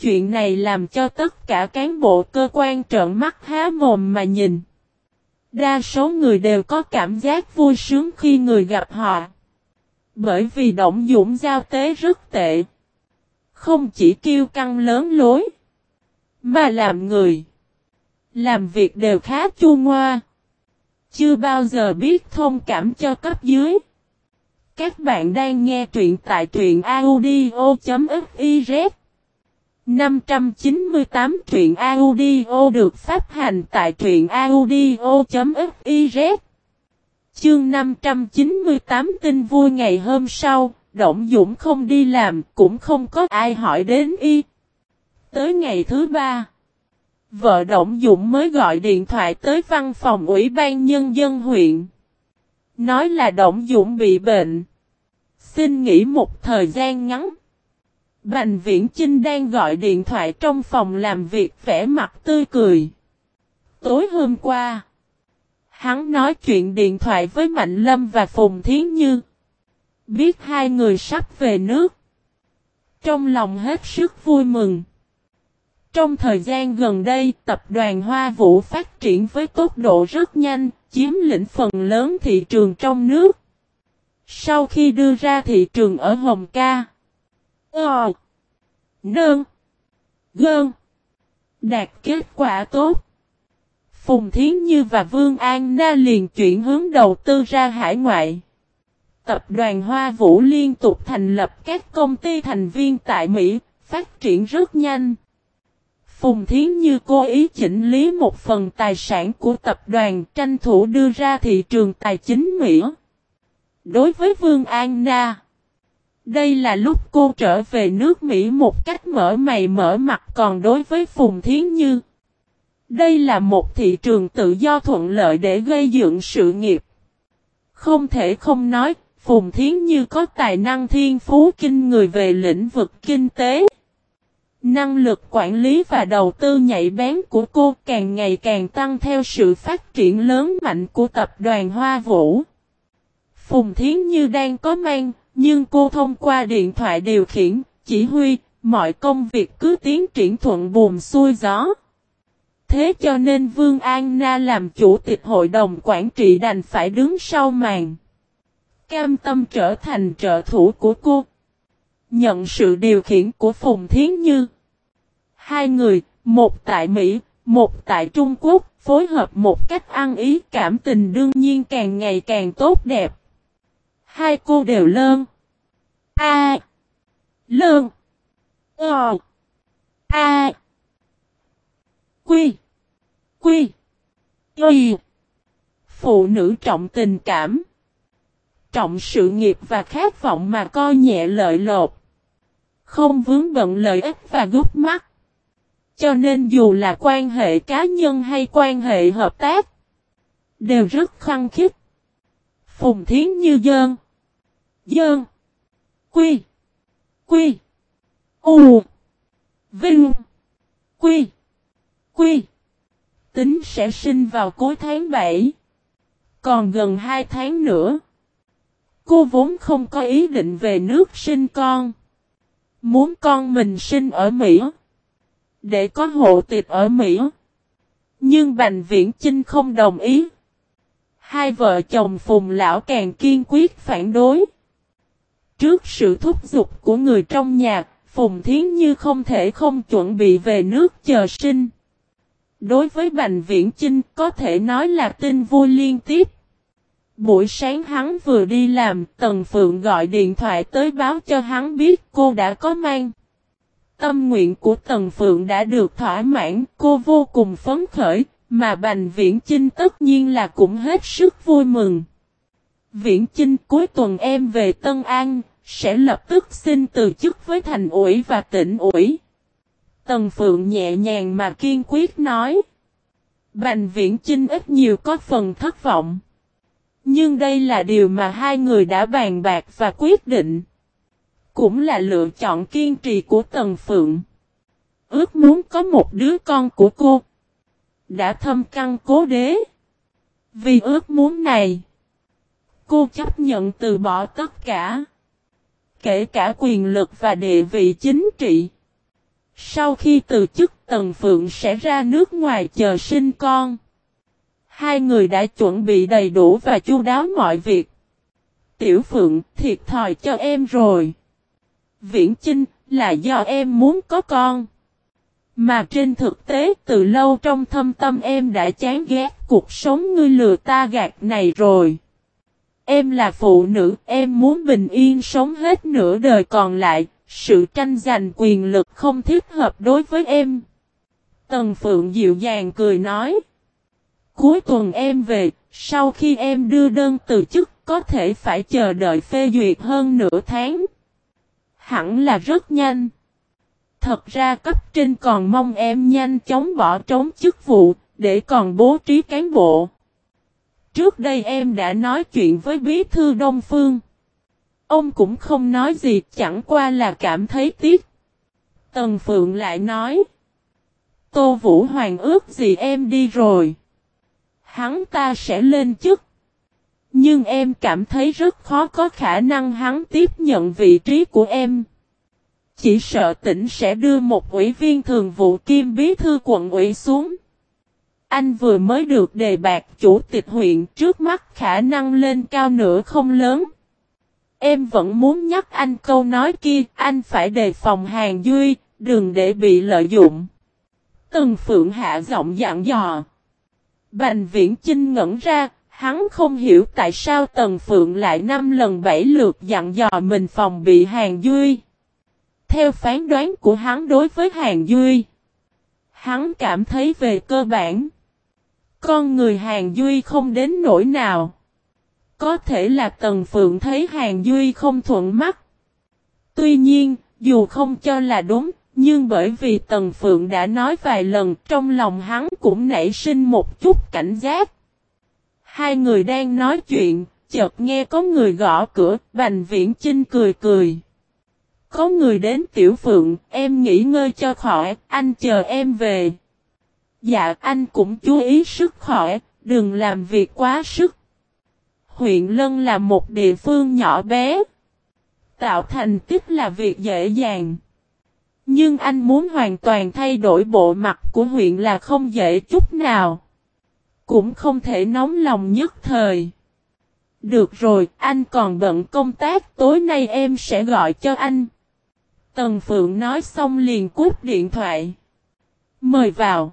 S1: Chuyện này làm cho tất cả cán bộ cơ quan trợn mắt há mồm mà nhìn. Đa số người đều có cảm giác vui sướng khi người gặp họ. Bởi vì Động Dũng giao tế rất tệ. Không chỉ kiêu căng lớn lối. Mà làm người. Làm việc đều khá chua ngoa. Chưa bao giờ biết thông cảm cho cấp dưới. Các bạn đang nghe truyện tại truyện audio.fif 598 truyện audio được phát hành tại truyện audio.fiz Chương 598 tin vui ngày hôm sau, Động Dũng không đi làm, cũng không có ai hỏi đến y. Tới ngày thứ ba, vợ Động Dũng mới gọi điện thoại tới văn phòng Ủy ban Nhân dân huyện. Nói là Động Dũng bị bệnh. Xin nghỉ một thời gian ngắn. Bành Viễn Chinh đang gọi điện thoại trong phòng làm việc vẻ mặt tươi cười. Tối hôm qua, hắn nói chuyện điện thoại với Mạnh Lâm và Phùng Thiến Như. Biết hai người sắp về nước. Trong lòng hết sức vui mừng. Trong thời gian gần đây, tập đoàn Hoa Vũ phát triển với tốc độ rất nhanh, chiếm lĩnh phần lớn thị trường trong nước. Sau khi đưa ra thị trường ở Hồng Ca, Ờ, Nơn, Gơn, đạt kết quả tốt. Phùng Thiến Như và Vương An Na liền chuyển hướng đầu tư ra hải ngoại. Tập đoàn Hoa Vũ liên tục thành lập các công ty thành viên tại Mỹ, phát triển rất nhanh. Phùng Thiến Như cố ý chỉnh lý một phần tài sản của tập đoàn tranh thủ đưa ra thị trường tài chính Mỹ. Đối với Vương An Na, đây là lúc cô trở về nước Mỹ một cách mở mày mở mặt còn đối với Phùng Thiến Như. Đây là một thị trường tự do thuận lợi để gây dựng sự nghiệp. Không thể không nói, Phùng Thiến Như có tài năng thiên phú kinh người về lĩnh vực kinh tế. Năng lực quản lý và đầu tư nhạy bén của cô càng ngày càng tăng theo sự phát triển lớn mạnh của tập đoàn Hoa Vũ. Phùng Thiến Như đang có mang, nhưng cô thông qua điện thoại điều khiển, chỉ huy, mọi công việc cứ tiến triển thuận buồm xuôi gió. Thế cho nên Vương An Na làm chủ tịch hội đồng quản trị đành phải đứng sau màn. Cam tâm trở thành trợ thủ của cô. Nhận sự điều khiển của Phùng Thiến Như. Hai người, một tại Mỹ, Một tại Trung Quốc, phối hợp một cách ăn ý cảm tình đương nhiên càng ngày càng tốt đẹp. Hai cô đều lơn. A. À. Lơn. Ờ. A. Quy. Quy. Y. Phụ nữ trọng tình cảm. Trọng sự nghiệp và khát vọng mà coi nhẹ lợi lột. Không vướng bận lợi ích và gút mắt. Cho nên dù là quan hệ cá nhân hay quan hệ hợp tác. Đều rất khăng khít Phùng Thiến Như Dơn. Dơn. Quy. Quy. U. Vinh. Quy. Quy. Tính sẽ sinh vào cuối tháng 7. Còn gần 2 tháng nữa. Cô vốn không có ý định về nước sinh con. Muốn con mình sinh ở Mỹ. Để có hộ tịch ở Mỹ. Nhưng Bành Viễn Chinh không đồng ý. Hai vợ chồng Phùng Lão càng kiên quyết phản đối. Trước sự thúc giục của người trong nhà, Phùng Thiến Như không thể không chuẩn bị về nước chờ sinh. Đối với Bành Viễn Chinh có thể nói là tin vui liên tiếp. Buổi sáng hắn vừa đi làm, Tần Phượng gọi điện thoại tới báo cho hắn biết cô đã có mang. Tâm nguyện của Tần Phượng đã được thỏa mãn, cô vô cùng phấn khởi, mà Bành Viễn Chinh tất nhiên là cũng hết sức vui mừng. Viễn Chinh cuối tuần em về Tân An, sẽ lập tức xin từ chức với thành ủy và tỉnh ủy. Tần Phượng nhẹ nhàng mà kiên quyết nói. Bành Viễn Chinh ít nhiều có phần thất vọng. Nhưng đây là điều mà hai người đã bàn bạc và quyết định. Cũng là lựa chọn kiên trì của Tần Phượng. Ước muốn có một đứa con của cô. Đã thâm căn cố đế. Vì ước muốn này. Cô chấp nhận từ bỏ tất cả. Kể cả quyền lực và địa vị chính trị. Sau khi từ chức, Tần Phượng sẽ ra nước ngoài chờ sinh con. Hai người đã chuẩn bị đầy đủ và chu đáo mọi việc. Tiểu Phượng, thiệt thòi cho em rồi. Viễn Chinh, là do em muốn có con. Mà trên thực tế, từ lâu trong thâm tâm em đã chán ghét cuộc sống ngươi lừa ta gạt này rồi. Em là phụ nữ, em muốn bình yên sống hết nửa đời còn lại, sự tranh giành quyền lực không thích hợp đối với em. Tần Phượng dịu dàng cười nói. Cuối tuần em về, sau khi em đưa đơn từ chức có thể phải chờ đợi phê duyệt hơn nửa tháng. Hẳn là rất nhanh. Thật ra cấp trên còn mong em nhanh chóng bỏ trống chức vụ, để còn bố trí cán bộ. Trước đây em đã nói chuyện với bí thư Đông Phương. Ông cũng không nói gì, chẳng qua là cảm thấy tiếc. Tần Phượng lại nói. Tô Vũ Hoàng ước gì em đi rồi. Hắn ta sẽ lên chức. Nhưng em cảm thấy rất khó có khả năng hắn tiếp nhận vị trí của em. Chỉ sợ tỉnh sẽ đưa một ủy viên thường vụ kim bí thư quận ủy xuống. Anh vừa mới được đề bạc chủ tịch huyện trước mắt khả năng lên cao nữa không lớn. Em vẫn muốn nhắc anh câu nói kia, anh phải đề phòng hàng duy, đừng để bị lợi dụng. Tần Phượng hạ giọng dặn dò. Bành viễn Trinh ngẩn ra, hắn không hiểu tại sao Tần Phượng lại năm lần bảy lượt dặn dò mình phòng bị hàng duy. Theo phán đoán của hắn đối với hàng duy, hắn cảm thấy về cơ bản, con người hàng duy không đến nỗi nào. Có thể là Tần Phượng thấy Hàng Duy không thuận mắt. Tuy nhiên, dù không cho là đúng, nhưng bởi vì Tần Phượng đã nói vài lần trong lòng hắn cũng nảy sinh một chút cảnh giác. Hai người đang nói chuyện, chợt nghe có người gõ cửa, Bành Viễn Chinh cười cười. Có người đến Tiểu Phượng, em nghỉ ngơi cho khỏi, anh chờ em về. Dạ anh cũng chú ý sức khỏe, đừng làm việc quá sức huyện Lân là một địa phương nhỏ bé. Tạo thành tích là việc dễ dàng. Nhưng anh muốn hoàn toàn thay đổi bộ mặt của huyện là không dễ chút nào. Cũng không thể nóng lòng nhất thời. Được rồi, anh còn bận công tác, tối nay em sẽ gọi cho anh. Tần Phượng nói xong liền cút điện thoại. Mời vào.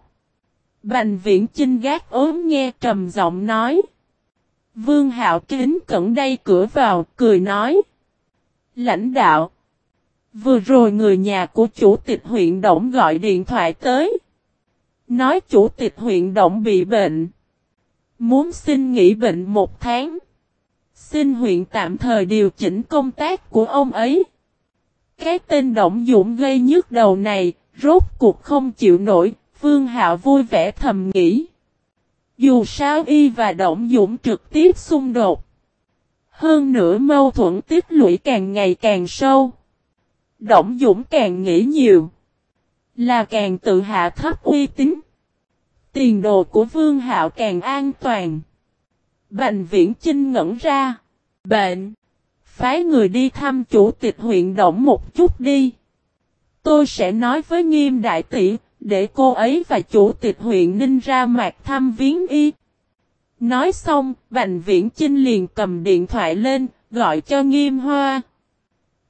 S1: Bành viễn chinh gác ốm nghe trầm giọng nói. Vương Hạo kính cẩn đây cửa vào, cười nói. Lãnh đạo. Vừa rồi người nhà của chủ tịch huyện Động gọi điện thoại tới. Nói chủ tịch huyện Động bị bệnh. Muốn xin nghỉ bệnh một tháng. Xin huyện tạm thời điều chỉnh công tác của ông ấy. Cái tên Động Dũng gây nhức đầu này, rốt cuộc không chịu nổi, Vương Hạo vui vẻ thầm nghĩ. Dù sao y và Động Dũng trực tiếp xung đột. Hơn nữa mâu thuẫn tiếp lũy càng ngày càng sâu. Động Dũng càng nghĩ nhiều. Là càng tự hạ thấp uy tín. Tiền đồ của Vương Hạo càng an toàn. Bành viễn chinh ngẩn ra. Bệnh. Phái người đi thăm chủ tịch huyện động một chút đi. Tôi sẽ nói với nghiêm đại tỷ, để cô ấy và chủ tịch huyện Ninh ra mặt thăm viếng y. Nói xong, Bành Viễn Chinh liền cầm điện thoại lên, gọi cho Nghiêm Hoa.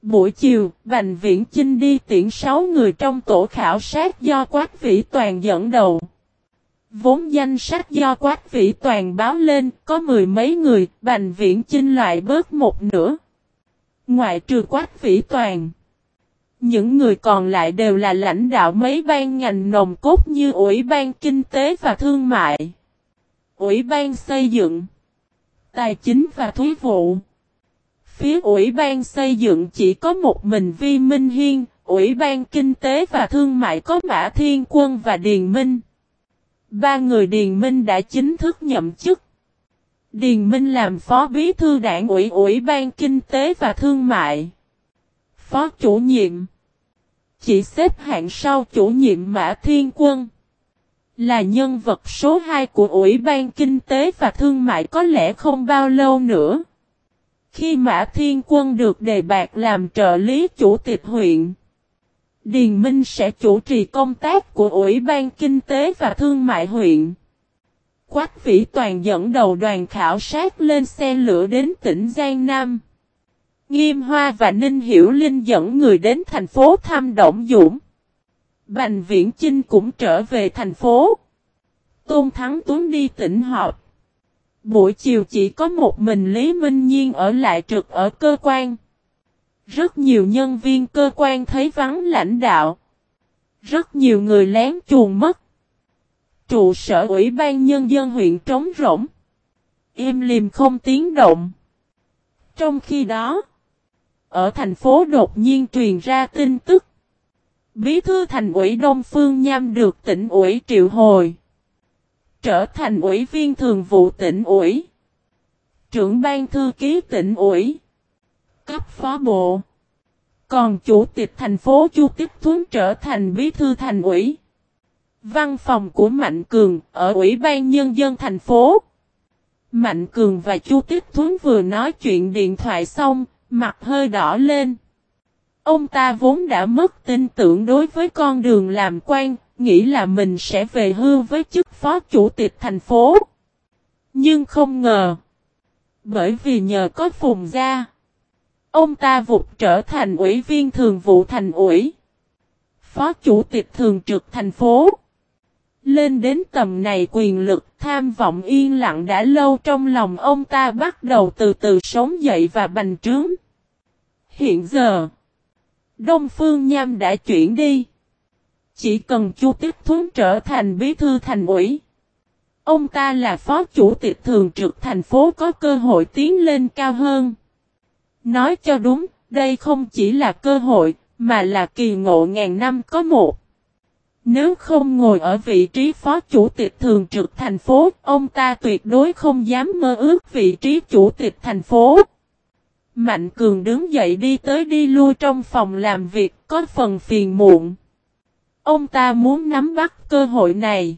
S1: Buổi chiều, Bành Viễn Chinh đi tiễn 6 người trong tổ khảo sát do Quách Vĩ Toàn dẫn đầu. Vốn danh sách do Quách Vĩ Toàn báo lên, có mười mấy người, Bành Viễn Chinh loại bớt một nửa. Ngoại trừ Quách Vĩ Toàn. Những người còn lại đều là lãnh đạo mấy ban ngành nồng cốt như Ủy ban Kinh tế và Thương mại, Ủy ban Xây dựng, Tài chính và Thúy vụ. Phía Ủy ban Xây dựng chỉ có một mình Vi Minh Hiên, Ủy ban Kinh tế và Thương mại có Mã Thiên Quân và Điền Minh. Ba người Điền Minh đã chính thức nhậm chức. Điền Minh làm Phó Bí Thư Đảng ủy Ủy ban Kinh tế và Thương mại. Phó chủ nhiệm. Chỉ xếp hạng sau chủ nhiệm Mã Thiên Quân. Là nhân vật số 2 của Ủy ban Kinh tế và Thương mại có lẽ không bao lâu nữa. Khi Mã Thiên Quân được đề bạc làm trợ lý chủ tịch huyện. Điền Minh sẽ chủ trì công tác của Ủy ban Kinh tế và Thương mại huyện. Quách Vĩ Toàn dẫn đầu đoàn khảo sát lên xe lửa đến tỉnh Giang Nam. Nghiêm Hoa và Ninh Hiểu Linh dẫn người đến thành phố thăm Động Dũng. Bành Viễn Chinh cũng trở về thành phố. Tôn Thắng Tuấn đi tỉnh họp. Buổi chiều chỉ có một mình Lý Minh Nhiên ở lại trực ở cơ quan. Rất nhiều nhân viên cơ quan thấy vắng lãnh đạo. Rất nhiều người lén chuồn mất. Trụ sở Ủy ban Nhân dân huyện trống rỗng. Im liềm không tiếng động. Trong khi đó, ở thành phố đột nhiên truyền ra tin tức. Bí thư thành ủy Đông Phương Nham được tỉnh ủy triệu hồi. Trở thành ủy viên thường vụ tỉnh ủy. Trưởng ban thư ký tỉnh ủy. Cấp phó bộ. Còn chủ tịch thành phố Chu Tiếp Thuấn trở thành bí thư thành ủy. Văn phòng của Mạnh Cường ở Ủy ban Nhân dân thành phố. Mạnh Cường và Chu Tiếp Thuấn vừa nói chuyện điện thoại xong, mặt hơi đỏ lên. Ông ta vốn đã mất tin tưởng đối với con đường làm quan, nghĩ là mình sẽ về hưu với chức phó chủ tịch thành phố. Nhưng không ngờ. Bởi vì nhờ có phùng gia. Ông ta vụt trở thành ủy viên thường vụ thành ủy. Phó chủ tịch thường trực thành phố. Lên đến tầm này quyền lực tham vọng yên lặng đã lâu trong lòng ông ta bắt đầu từ từ sống dậy và bành trướng. Hiện giờ, Đông Phương Nham đã chuyển đi. Chỉ cần Chu Tích Thuấn trở thành bí thư thành ủy. Ông ta là phó chủ tịch thường trực thành phố có cơ hội tiến lên cao hơn. Nói cho đúng, đây không chỉ là cơ hội, mà là kỳ ngộ ngàn năm có một. Nếu không ngồi ở vị trí phó chủ tịch thường trực thành phố, ông ta tuyệt đối không dám mơ ước vị trí chủ tịch thành phố. Mạnh Cường đứng dậy đi tới đi lui trong phòng làm việc, có phần phiền muộn. Ông ta muốn nắm bắt cơ hội này.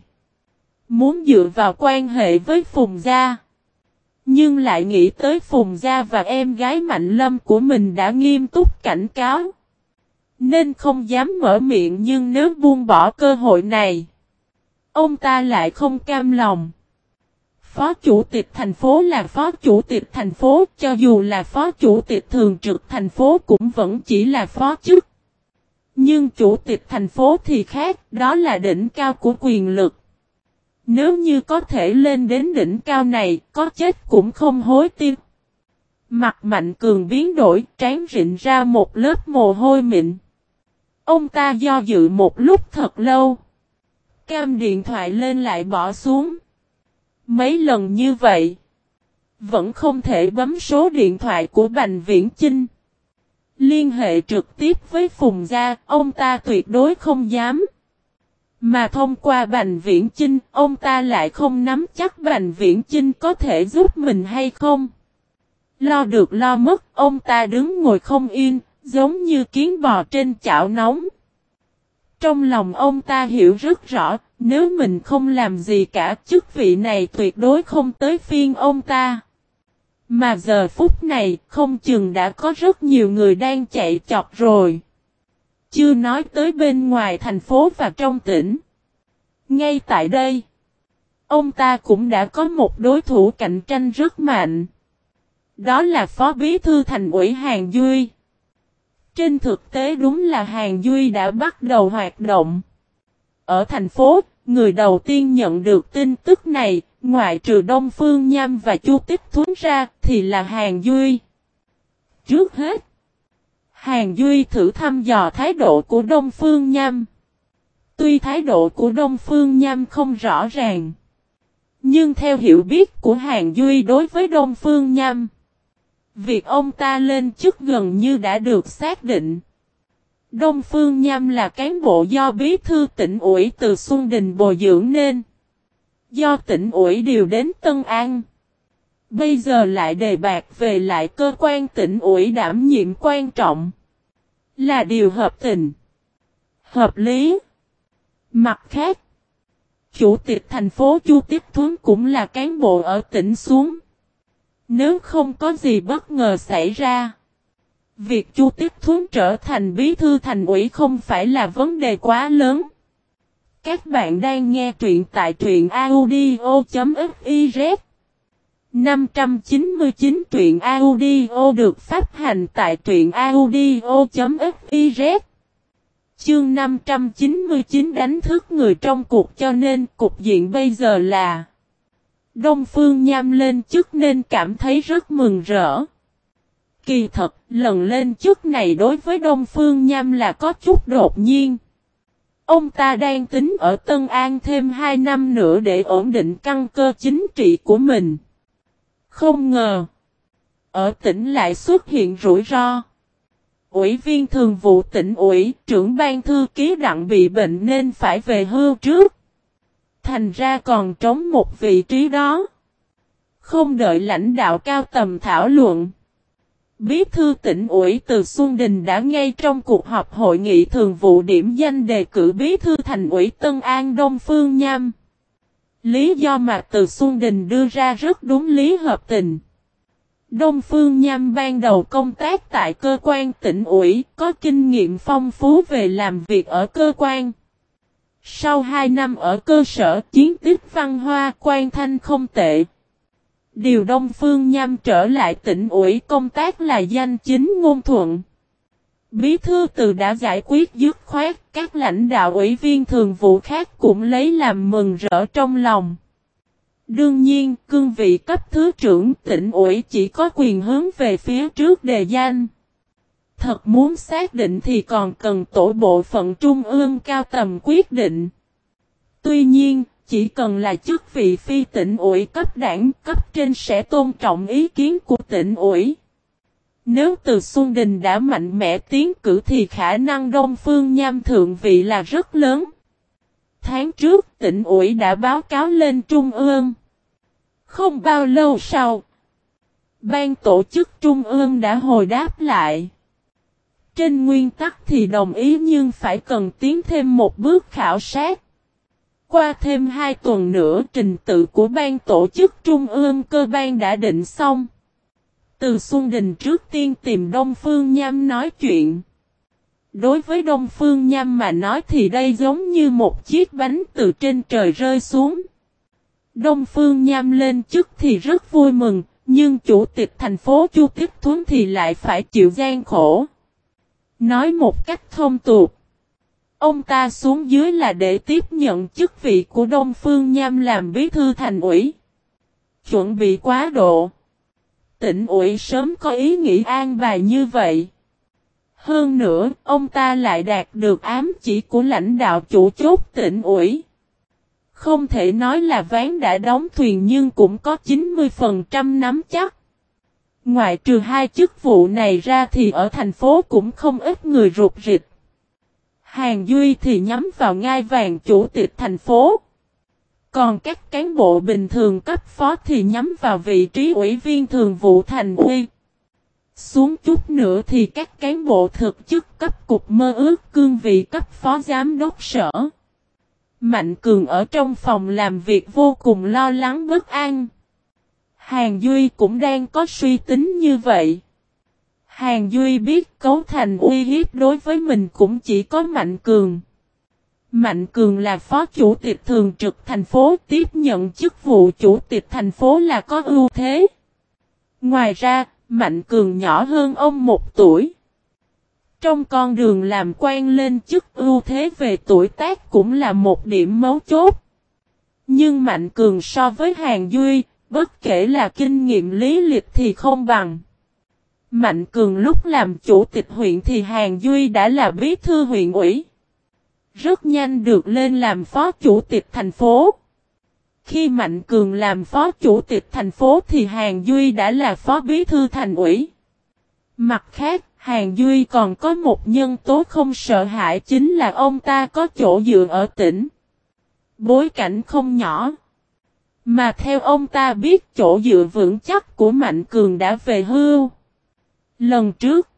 S1: Muốn dựa vào quan hệ với Phùng Gia. Nhưng lại nghĩ tới Phùng Gia và em gái Mạnh Lâm của mình đã nghiêm túc cảnh cáo. Nên không dám mở miệng nhưng nếu buông bỏ cơ hội này. Ông ta lại không cam lòng. Phó chủ tịch thành phố là phó chủ tịch thành phố, cho dù là phó chủ tịch thường trực thành phố cũng vẫn chỉ là phó chức. Nhưng chủ tịch thành phố thì khác, đó là đỉnh cao của quyền lực. Nếu như có thể lên đến đỉnh cao này, có chết cũng không hối tiếc. Mặt mạnh cường biến đổi, trán rịn ra một lớp mồ hôi mịn. Ông ta do dự một lúc thật lâu. Cam điện thoại lên lại bỏ xuống. Mấy lần như vậy. Vẫn không thể bấm số điện thoại của Bành Viễn Chinh. Liên hệ trực tiếp với Phùng Gia, ông ta tuyệt đối không dám. Mà thông qua Bành Viễn Chinh, ông ta lại không nắm chắc Bành Viễn Chinh có thể giúp mình hay không. Lo được lo mất, ông ta đứng ngồi không yên, giống như kiến bò trên chảo nóng. Trong lòng ông ta hiểu rất rõ, nếu mình không làm gì cả chức vị này tuyệt đối không tới phiên ông ta. Mà giờ phút này không chừng đã có rất nhiều người đang chạy chọc rồi. Chưa nói tới bên ngoài thành phố và trong tỉnh. Ngay tại đây, ông ta cũng đã có một đối thủ cạnh tranh rất mạnh. Đó là Phó Bí Thư Thành ủy Hàng Duy. Trên thực tế đúng là Hàng Duy đã bắt đầu hoạt động. Ở thành phố, người đầu tiên nhận được tin tức này, ngoại trừ Đông Phương Nham và Chu Tích Thuấn ra, thì là Hàng Duy. Trước hết, Hàng Duy thử thăm dò thái độ của Đông Phương Nham. Tuy thái độ của Đông Phương Nham không rõ ràng, nhưng theo hiểu biết của Hàng Duy đối với Đông Phương Nham, Việc ông ta lên chức gần như đã được xác định. Đông Phương Nham là cán bộ do bí thư tỉnh ủy từ Xuân Đình bồi dưỡng nên. Do tỉnh ủy điều đến Tân An. Bây giờ lại đề bạc về lại cơ quan tỉnh ủy đảm nhiệm quan trọng. Là điều hợp tình. Hợp lý. Mặt khác. Chủ tịch thành phố Chu Tiếp Thuấn cũng là cán bộ ở tỉnh xuống. Nếu không có gì bất ngờ xảy ra, việc Chu Tiếp Thuấn trở thành bí thư thành ủy không phải là vấn đề quá lớn. Các bạn đang nghe truyện tại truyện audio.fiz 599 truyện audio được phát hành tại truyện audio.fiz Chương 599 đánh thức người trong cuộc cho nên cục diện bây giờ là Đông Phương Nham lên chức nên cảm thấy rất mừng rỡ. Kỳ thật, lần lên chức này đối với Đông Phương Nham là có chút đột nhiên. Ông ta đang tính ở Tân An thêm 2 năm nữa để ổn định căn cơ chính trị của mình. Không ngờ, ở tỉnh lại xuất hiện rủi ro. Ủy viên thường vụ tỉnh ủy, trưởng ban thư ký đặng bị bệnh nên phải về hưu trước thành ra còn trống một vị trí đó. Không đợi lãnh đạo cao tầm thảo luận. Bí thư tỉnh ủy từ Xuân Đình đã ngay trong cuộc họp hội nghị thường vụ điểm danh đề cử bí thư thành ủy Tân An Đông Phương Nham. Lý do mà từ Xuân Đình đưa ra rất đúng lý hợp tình. Đông Phương Nham ban đầu công tác tại cơ quan tỉnh ủy, có kinh nghiệm phong phú về làm việc ở cơ quan. Sau 2 năm ở cơ sở chiến tích văn hoa quan thanh không tệ. Điều Đông Phương Nham trở lại tỉnh ủy công tác là danh chính ngôn thuận. Bí thư từ đã giải quyết dứt khoát, các lãnh đạo ủy viên thường vụ khác cũng lấy làm mừng rỡ trong lòng. Đương nhiên, cương vị cấp thứ trưởng tỉnh ủy chỉ có quyền hướng về phía trước đề danh. Thật muốn xác định thì còn cần tổ bộ phận trung ương cao tầm quyết định. Tuy nhiên, chỉ cần là chức vị phi tỉnh ủy cấp đảng cấp trên sẽ tôn trọng ý kiến của tỉnh ủy. Nếu từ Xuân Đình đã mạnh mẽ tiến cử thì khả năng Đông Phương Nham thượng vị là rất lớn. Tháng trước tỉnh ủy đã báo cáo lên Trung ương. Không bao lâu sau, ban tổ chức Trung ương đã hồi đáp lại. Trên nguyên tắc thì đồng ý nhưng phải cần tiến thêm một bước khảo sát. Qua thêm hai tuần nữa trình tự của ban tổ chức Trung ương cơ ban đã định xong. Từ Xuân Đình trước tiên tìm Đông Phương Nham nói chuyện. Đối với Đông Phương Nham mà nói thì đây giống như một chiếc bánh từ trên trời rơi xuống. Đông Phương Nham lên chức thì rất vui mừng, nhưng chủ tịch thành phố Chu Tiếp Thuấn thì lại phải chịu gian khổ. Nói một cách thông tục. Ông ta xuống dưới là để tiếp nhận chức vị của Đông Phương Nham làm bí thư thành ủy. Chuẩn bị quá độ. Tỉnh ủy sớm có ý nghĩ an bài như vậy. Hơn nữa, ông ta lại đạt được ám chỉ của lãnh đạo chủ chốt tỉnh ủy. Không thể nói là ván đã đóng thuyền nhưng cũng có 90% nắm chắc. Ngoại trừ hai chức vụ này ra thì ở thành phố cũng không ít người rụt rịch. Hàng Duy thì nhắm vào ngai vàng chủ tịch thành phố. Còn các cán bộ bình thường cấp phó thì nhắm vào vị trí ủy viên thường vụ thành ủy. Xuống chút nữa thì các cán bộ thực chức cấp cục mơ ước cương vị cấp phó giám đốc sở. Mạnh Cường ở trong phòng làm việc vô cùng lo lắng bất an. Hàng Duy cũng đang có suy tính như vậy. Hàng Duy biết cấu thành uy hiếp đối với mình cũng chỉ có Mạnh Cường. Mạnh Cường là phó chủ tịch thường trực thành phố tiếp nhận chức vụ chủ tịch thành phố là có ưu thế. Ngoài ra, Mạnh Cường nhỏ hơn ông một tuổi. Trong con đường làm quan lên chức ưu thế về tuổi tác cũng là một điểm mấu chốt. Nhưng Mạnh Cường so với Hàng Duy, bất kể là kinh nghiệm lý lịch thì không bằng. Mạnh Cường lúc làm chủ tịch huyện thì Hàng Duy đã là bí thư huyện ủy. Rất nhanh được lên làm phó chủ tịch thành phố. Khi Mạnh Cường làm phó chủ tịch thành phố thì Hàng Duy đã là phó bí thư thành ủy. Mặt khác, Hàng Duy còn có một nhân tố không sợ hãi chính là ông ta có chỗ dựa ở tỉnh. Bối cảnh không nhỏ. Mà theo ông ta biết chỗ dựa vững chắc của Mạnh Cường đã về hưu. Lần trước,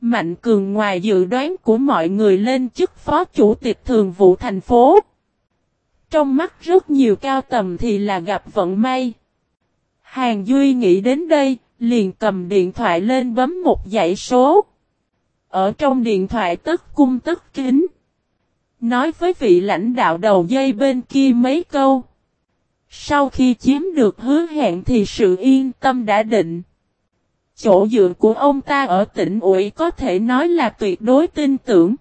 S1: Mạnh Cường ngoài dự đoán của mọi người lên chức phó chủ tịch thường vụ thành phố. Trong mắt rất nhiều cao tầm thì là gặp vận may. Hàng Duy nghĩ đến đây, liền cầm điện thoại lên bấm một dãy số. Ở trong điện thoại tất cung tất kính. Nói với vị lãnh đạo đầu dây bên kia mấy câu. Sau khi chiếm được hứa hẹn thì sự yên tâm đã định. Chỗ dựa của ông ta ở tỉnh ủy có thể nói là tuyệt đối tin tưởng.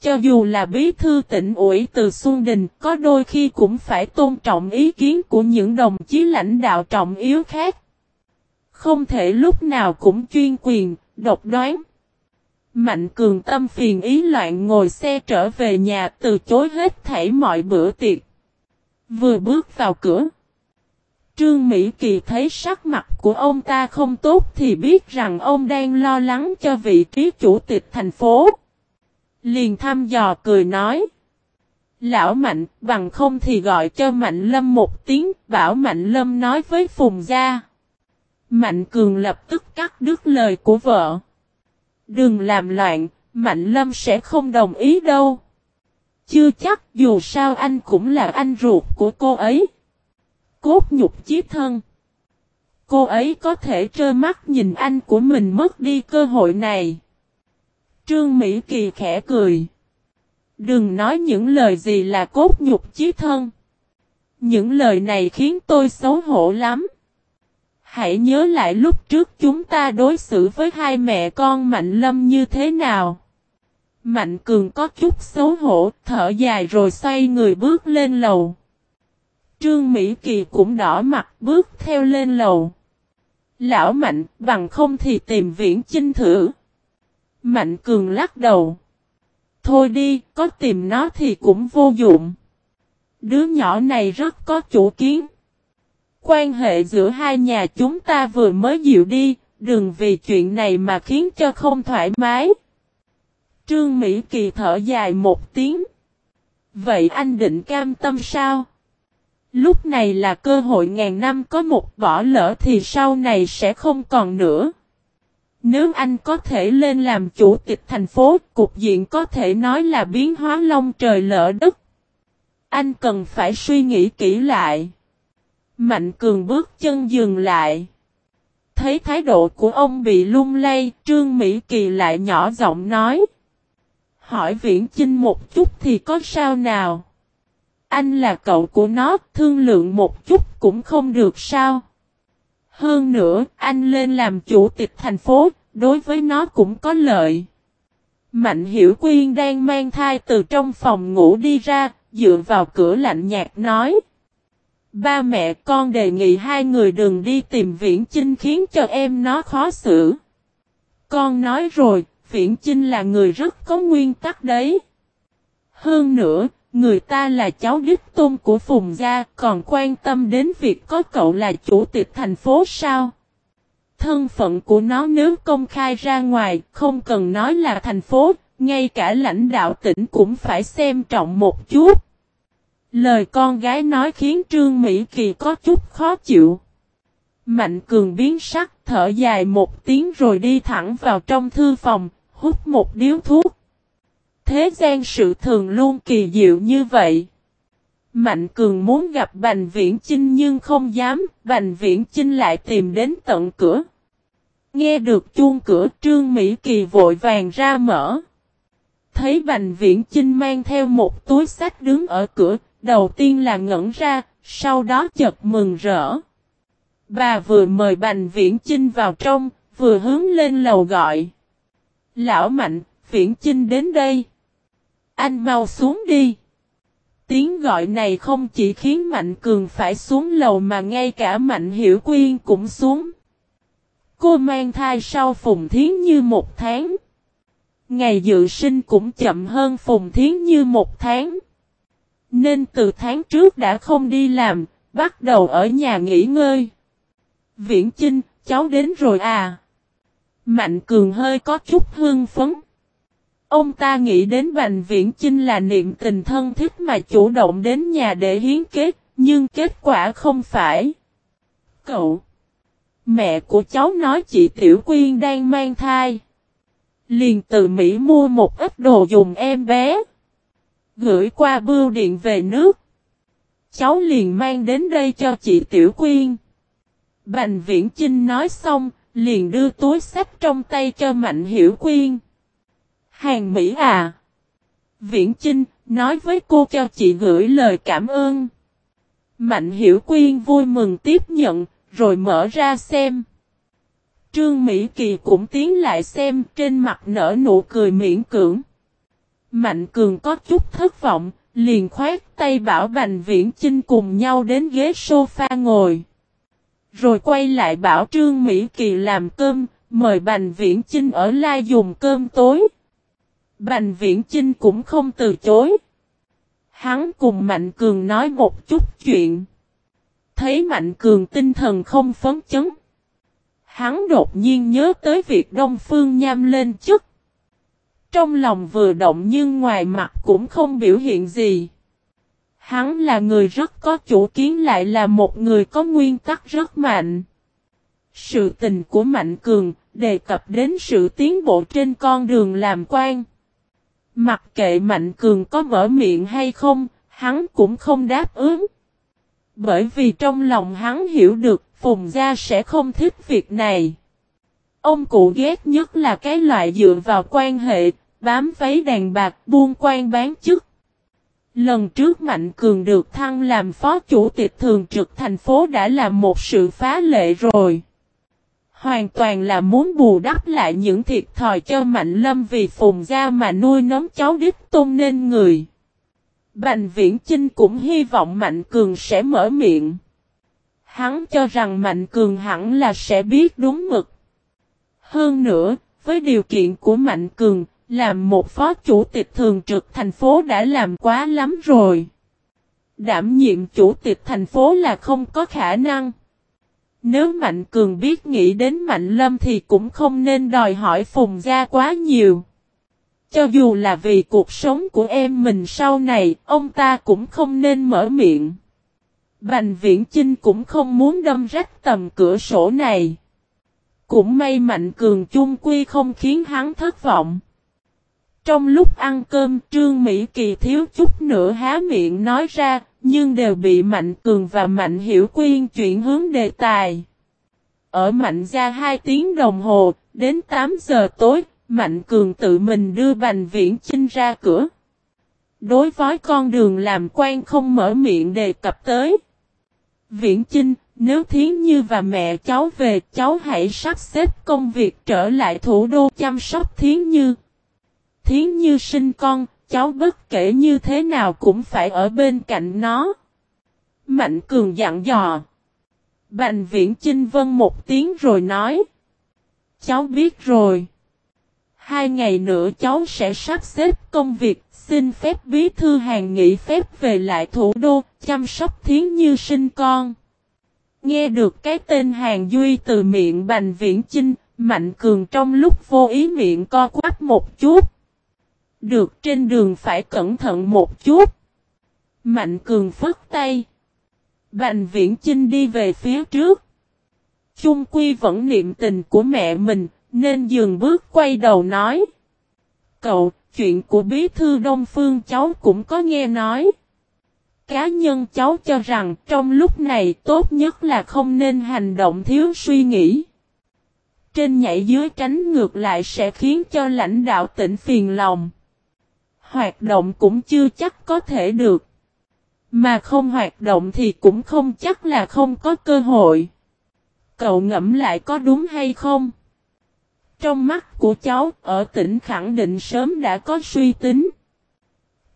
S1: Cho dù là bí thư tỉnh ủy từ Xuân Đình có đôi khi cũng phải tôn trọng ý kiến của những đồng chí lãnh đạo trọng yếu khác. Không thể lúc nào cũng chuyên quyền, độc đoán. Mạnh cường tâm phiền ý loạn ngồi xe trở về nhà từ chối hết thảy mọi bữa tiệc. Vừa bước vào cửa. Trương Mỹ Kỳ thấy sắc mặt của ông ta không tốt thì biết rằng ông đang lo lắng cho vị trí chủ tịch thành phố. Liền thăm dò cười nói. Lão Mạnh, bằng không thì gọi cho Mạnh Lâm một tiếng, bảo Mạnh Lâm nói với Phùng Gia. Mạnh Cường lập tức cắt đứt lời của vợ. Đừng làm loạn, Mạnh Lâm sẽ không đồng ý đâu. Chưa chắc dù sao anh cũng là anh ruột của cô ấy. Cốt nhục chí thân. Cô ấy có thể trơ mắt nhìn anh của mình mất đi cơ hội này. Trương Mỹ Kỳ khẽ cười. Đừng nói những lời gì là cốt nhục chí thân. Những lời này khiến tôi xấu hổ lắm. Hãy nhớ lại lúc trước chúng ta đối xử với hai mẹ con Mạnh Lâm như thế nào. Mạnh Cường có chút xấu hổ, thở dài rồi xoay người bước lên lầu. Trương Mỹ Kỳ cũng đỏ mặt bước theo lên lầu. Lão Mạnh, bằng không thì tìm viễn chinh thử. Mạnh Cường lắc đầu. Thôi đi, có tìm nó thì cũng vô dụng. Đứa nhỏ này rất có chủ kiến. Quan hệ giữa hai nhà chúng ta vừa mới dịu đi, đừng vì chuyện này mà khiến cho không thoải mái. Trương Mỹ Kỳ thở dài một tiếng. Vậy anh định cam tâm sao? Lúc này là cơ hội ngàn năm có một bỏ lỡ thì sau này sẽ không còn nữa. Nếu anh có thể lên làm chủ tịch thành phố, cục diện có thể nói là biến hóa long trời lỡ đất. Anh cần phải suy nghĩ kỹ lại. Mạnh cường bước chân dừng lại. Thấy thái độ của ông bị lung lay, Trương Mỹ Kỳ lại nhỏ giọng nói. Hỏi Viễn Chinh một chút thì có sao nào? Anh là cậu của nó, thương lượng một chút cũng không được sao? Hơn nữa, anh lên làm chủ tịch thành phố, đối với nó cũng có lợi. Mạnh Hiểu Quyên đang mang thai từ trong phòng ngủ đi ra, dựa vào cửa lạnh nhạt nói. Ba mẹ con đề nghị hai người đừng đi tìm Viễn Chinh khiến cho em nó khó xử. Con nói rồi, Viễn Chinh là người rất có nguyên tắc đấy. Hơn nữa, người ta là cháu đích tôn của Phùng Gia còn quan tâm đến việc có cậu là chủ tịch thành phố sao? Thân phận của nó nếu công khai ra ngoài, không cần nói là thành phố, ngay cả lãnh đạo tỉnh cũng phải xem trọng một chút. Lời con gái nói khiến Trương Mỹ Kỳ có chút khó chịu. Mạnh cường biến sắc thở dài một tiếng rồi đi thẳng vào trong thư phòng, hút một điếu thuốc. Thế gian sự thường luôn kỳ diệu như vậy. Mạnh cường muốn gặp Bành Viễn Chinh nhưng không dám, Bành Viễn Chinh lại tìm đến tận cửa. Nghe được chuông cửa Trương Mỹ Kỳ vội vàng ra mở. Thấy Bành Viễn Chinh mang theo một túi sách đứng ở cửa, đầu tiên là ngẩn ra, sau đó chợt mừng rỡ. Bà vừa mời Bành Viễn Chinh vào trong, vừa hướng lên lầu gọi. Lão Mạnh, Viễn Chinh đến đây. Anh mau xuống đi. Tiếng gọi này không chỉ khiến Mạnh Cường phải xuống lầu mà ngay cả Mạnh Hiểu Quyên cũng xuống. Cô mang thai sau Phùng Thiến Như một tháng. Ngày dự sinh cũng chậm hơn Phùng Thiến Như một tháng. Nên từ tháng trước đã không đi làm, bắt đầu ở nhà nghỉ ngơi. Viễn Chinh, cháu đến rồi à? Mạnh Cường hơi có chút hương phấn. Ông ta nghĩ đến Bành Viễn Chinh là niệm tình thân thích mà chủ động đến nhà để hiến kết, nhưng kết quả không phải. Cậu! Mẹ của cháu nói chị Tiểu Quyên đang mang thai. Liền từ Mỹ mua một ít đồ dùng em bé. Gửi qua bưu điện về nước. Cháu liền mang đến đây cho chị Tiểu Quyên. Bành Viễn Chinh nói xong, liền đưa túi sách trong tay cho Mạnh Hiểu Quyên. Hàng Mỹ à! Viễn Chinh, nói với cô cho chị gửi lời cảm ơn. Mạnh Hiểu Quyên vui mừng tiếp nhận, rồi mở ra xem. Trương Mỹ Kỳ cũng tiến lại xem trên mặt nở nụ cười miễn cưỡng. Mạnh Cường có chút thất vọng, liền khoát tay bảo Bành Viễn Chinh cùng nhau đến ghế sofa ngồi. Rồi quay lại bảo Trương Mỹ Kỳ làm cơm, mời Bành Viễn Chinh ở lai dùng cơm tối. Bành Viễn Chinh cũng không từ chối. Hắn cùng Mạnh Cường nói một chút chuyện. Thấy Mạnh Cường tinh thần không phấn chấn. Hắn đột nhiên nhớ tới việc Đông Phương Nham lên chức. Trong lòng vừa động nhưng ngoài mặt cũng không biểu hiện gì. Hắn là người rất có chủ kiến lại là một người có nguyên tắc rất mạnh. Sự tình của Mạnh Cường đề cập đến sự tiến bộ trên con đường làm quan. Mặc kệ Mạnh Cường có mở miệng hay không, hắn cũng không đáp ứng. Bởi vì trong lòng hắn hiểu được Phùng Gia sẽ không thích việc này. Ông cụ ghét nhất là cái loại dựa vào quan hệ, bám váy đàn bạc buôn quan bán chức. Lần trước Mạnh Cường được thăng làm phó chủ tịch thường trực thành phố đã là một sự phá lệ rồi. Hoàn toàn là muốn bù đắp lại những thiệt thòi cho Mạnh Lâm vì phùng gia mà nuôi nấm cháu đích tôn nên người. Bành Viễn Chinh cũng hy vọng Mạnh Cường sẽ mở miệng. Hắn cho rằng Mạnh Cường hẳn là sẽ biết đúng mực. Hơn nữa, với điều kiện của Mạnh Cường, làm một phó chủ tịch thường trực thành phố đã làm quá lắm rồi. Đảm nhiệm chủ tịch thành phố là không có khả năng. Nếu Mạnh Cường biết nghĩ đến Mạnh Lâm thì cũng không nên đòi hỏi Phùng Gia quá nhiều. Cho dù là vì cuộc sống của em mình sau này, ông ta cũng không nên mở miệng. Bành Viễn Chinh cũng không muốn đâm rách tầm cửa sổ này. Cũng may Mạnh Cường chung quy không khiến hắn thất vọng. Trong lúc ăn cơm Trương Mỹ Kỳ thiếu chút nữa há miệng nói ra, nhưng đều bị Mạnh Cường và Mạnh Hiểu Quyên chuyển hướng đề tài. Ở Mạnh ra 2 tiếng đồng hồ, đến 8 giờ tối, Mạnh Cường tự mình đưa Bành Viễn Chinh ra cửa. Đối với con đường làm quan không mở miệng đề cập tới. Viễn Chinh, nếu Thiến Như và mẹ cháu về, cháu hãy sắp xếp công việc trở lại thủ đô chăm sóc Thiến Như. Thiến như sinh con, cháu bất kể như thế nào cũng phải ở bên cạnh nó. Mạnh cường dặn dò. Bành viễn Chinh Vân một tiếng rồi nói. Cháu biết rồi. Hai ngày nữa cháu sẽ sắp xếp công việc, xin phép bí thư hàng nghỉ phép về lại thủ đô, chăm sóc thiến như sinh con. Nghe được cái tên hàng duy từ miệng bành viễn chinh, mạnh cường trong lúc vô ý miệng co quắp một chút. Được trên đường phải cẩn thận một chút. Mạnh cường phất tay. Bành viễn chinh đi về phía trước. trung quy vẫn niệm tình của mẹ mình, nên dừng bước quay đầu nói. Cậu, chuyện của bí thư Đông Phương cháu cũng có nghe nói. Cá nhân cháu cho rằng trong lúc này tốt nhất là không nên hành động thiếu suy nghĩ. Trên nhảy dưới tránh ngược lại sẽ khiến cho lãnh đạo tỉnh phiền lòng. Hoạt động cũng chưa chắc có thể được. Mà không hoạt động thì cũng không chắc là không có cơ hội. Cậu ngẫm lại có đúng hay không? Trong mắt của cháu, ở tỉnh khẳng định sớm đã có suy tính.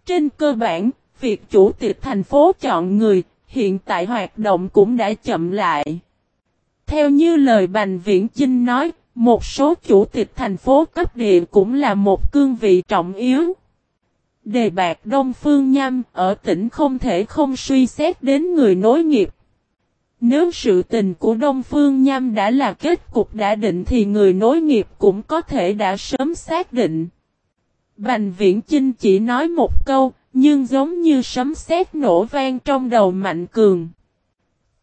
S1: Trên cơ bản, việc chủ tịch thành phố chọn người, hiện tại hoạt động cũng đã chậm lại. Theo như lời Bành Viễn Chinh nói, một số chủ tịch thành phố cấp địa cũng là một cương vị trọng yếu. Đề bạc Đông Phương Nham ở tỉnh không thể không suy xét đến người nối nghiệp. Nếu sự tình của Đông Phương Nham đã là kết cục đã định thì người nối nghiệp cũng có thể đã sớm xác định. Bành Viễn Chinh chỉ nói một câu, nhưng giống như sấm sét nổ vang trong đầu Mạnh Cường.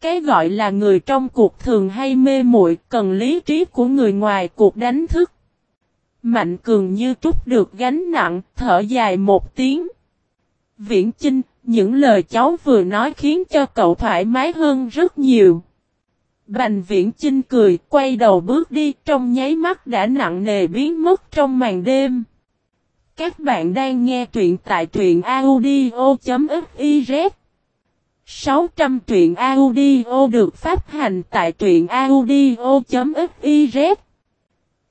S1: Cái gọi là người trong cuộc thường hay mê muội cần lý trí của người ngoài cuộc đánh thức. Mạnh Cường như trút được gánh nặng, thở dài một tiếng. Viễn Chinh, những lời cháu vừa nói khiến cho cậu thoải mái hơn rất nhiều. Bành viễn Chinh cười, quay đầu bước đi, trong nháy mắt đã nặng nề biến mất trong màn đêm. Các bạn đang nghe truyện tại truyện audio.fiz 600 truyện audio được phát hành tại truyện audio.fiz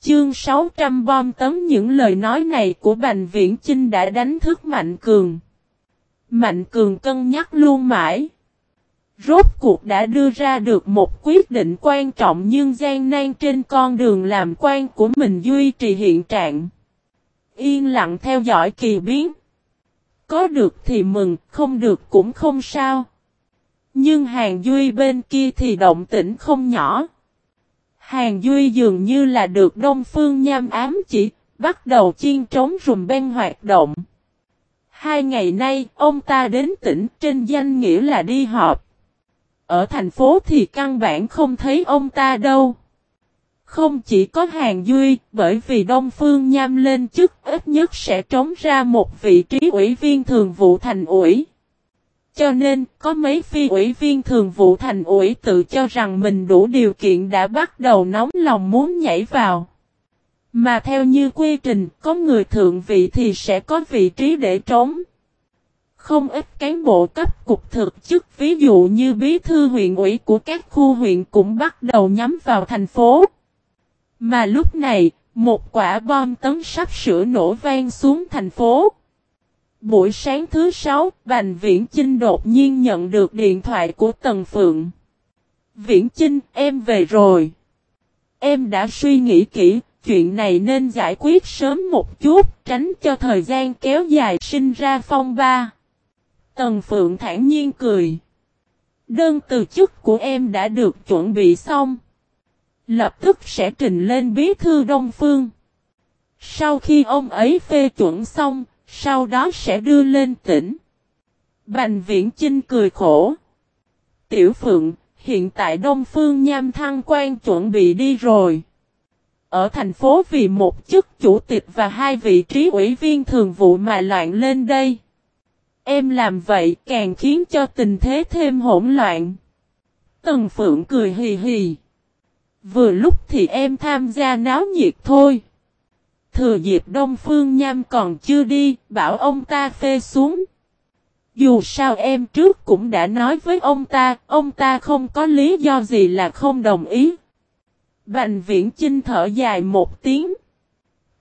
S1: Chương 600 bom tấn những lời nói này của Bành Viễn Chinh đã đánh thức Mạnh Cường. Mạnh Cường cân nhắc luôn mãi. Rốt cuộc đã đưa ra được một quyết định quan trọng nhưng gian nan trên con đường làm quan của mình duy trì hiện trạng. Yên lặng theo dõi kỳ biến. Có được thì mừng, không được cũng không sao. Nhưng hàng Duy bên kia thì động tĩnh không nhỏ. Hàng Duy dường như là được Đông Phương nham ám chỉ, bắt đầu chiên trống rùm bên hoạt động. Hai ngày nay, ông ta đến tỉnh trên danh nghĩa là đi họp. Ở thành phố thì căn bản không thấy ông ta đâu. Không chỉ có hàng duy, bởi vì Đông Phương Nham lên chức ít nhất sẽ trống ra một vị trí ủy viên thường vụ thành ủy. Cho nên, có mấy phi ủy viên thường vụ thành ủy tự cho rằng mình đủ điều kiện đã bắt đầu nóng lòng muốn nhảy vào. Mà theo như quy trình, có người thượng vị thì sẽ có vị trí để trống. Không ít cán bộ cấp cục thực chức ví dụ như bí thư huyện ủy của các khu huyện cũng bắt đầu nhắm vào thành phố. Mà lúc này, một quả bom tấn sắp sửa nổ vang xuống thành phố. Buổi sáng thứ sáu, Bành Viễn Chinh đột nhiên nhận được điện thoại của Tần Phượng. Viễn Chinh, em về rồi. Em đã suy nghĩ kỹ, chuyện này nên giải quyết sớm một chút, tránh cho thời gian kéo dài sinh ra phong ba. Tần Phượng thản nhiên cười. Đơn từ chức của em đã được chuẩn bị xong. Lập tức sẽ trình lên bí thư Đông Phương. Sau khi ông ấy phê chuẩn xong, sau đó sẽ đưa lên tỉnh. Bành viễn Chinh cười khổ. Tiểu Phượng, hiện tại Đông Phương Nham Thăng quan chuẩn bị đi rồi. Ở thành phố vì một chức chủ tịch và hai vị trí ủy viên thường vụ mà loạn lên đây. Em làm vậy càng khiến cho tình thế thêm hỗn loạn. Tần Phượng cười hì hì. Vừa lúc thì em tham gia náo nhiệt thôi. Thừa dịp Đông Phương Nham còn chưa đi, bảo ông ta phê xuống. Dù sao em trước cũng đã nói với ông ta, ông ta không có lý do gì là không đồng ý. Bành viễn Chinh thở dài một tiếng.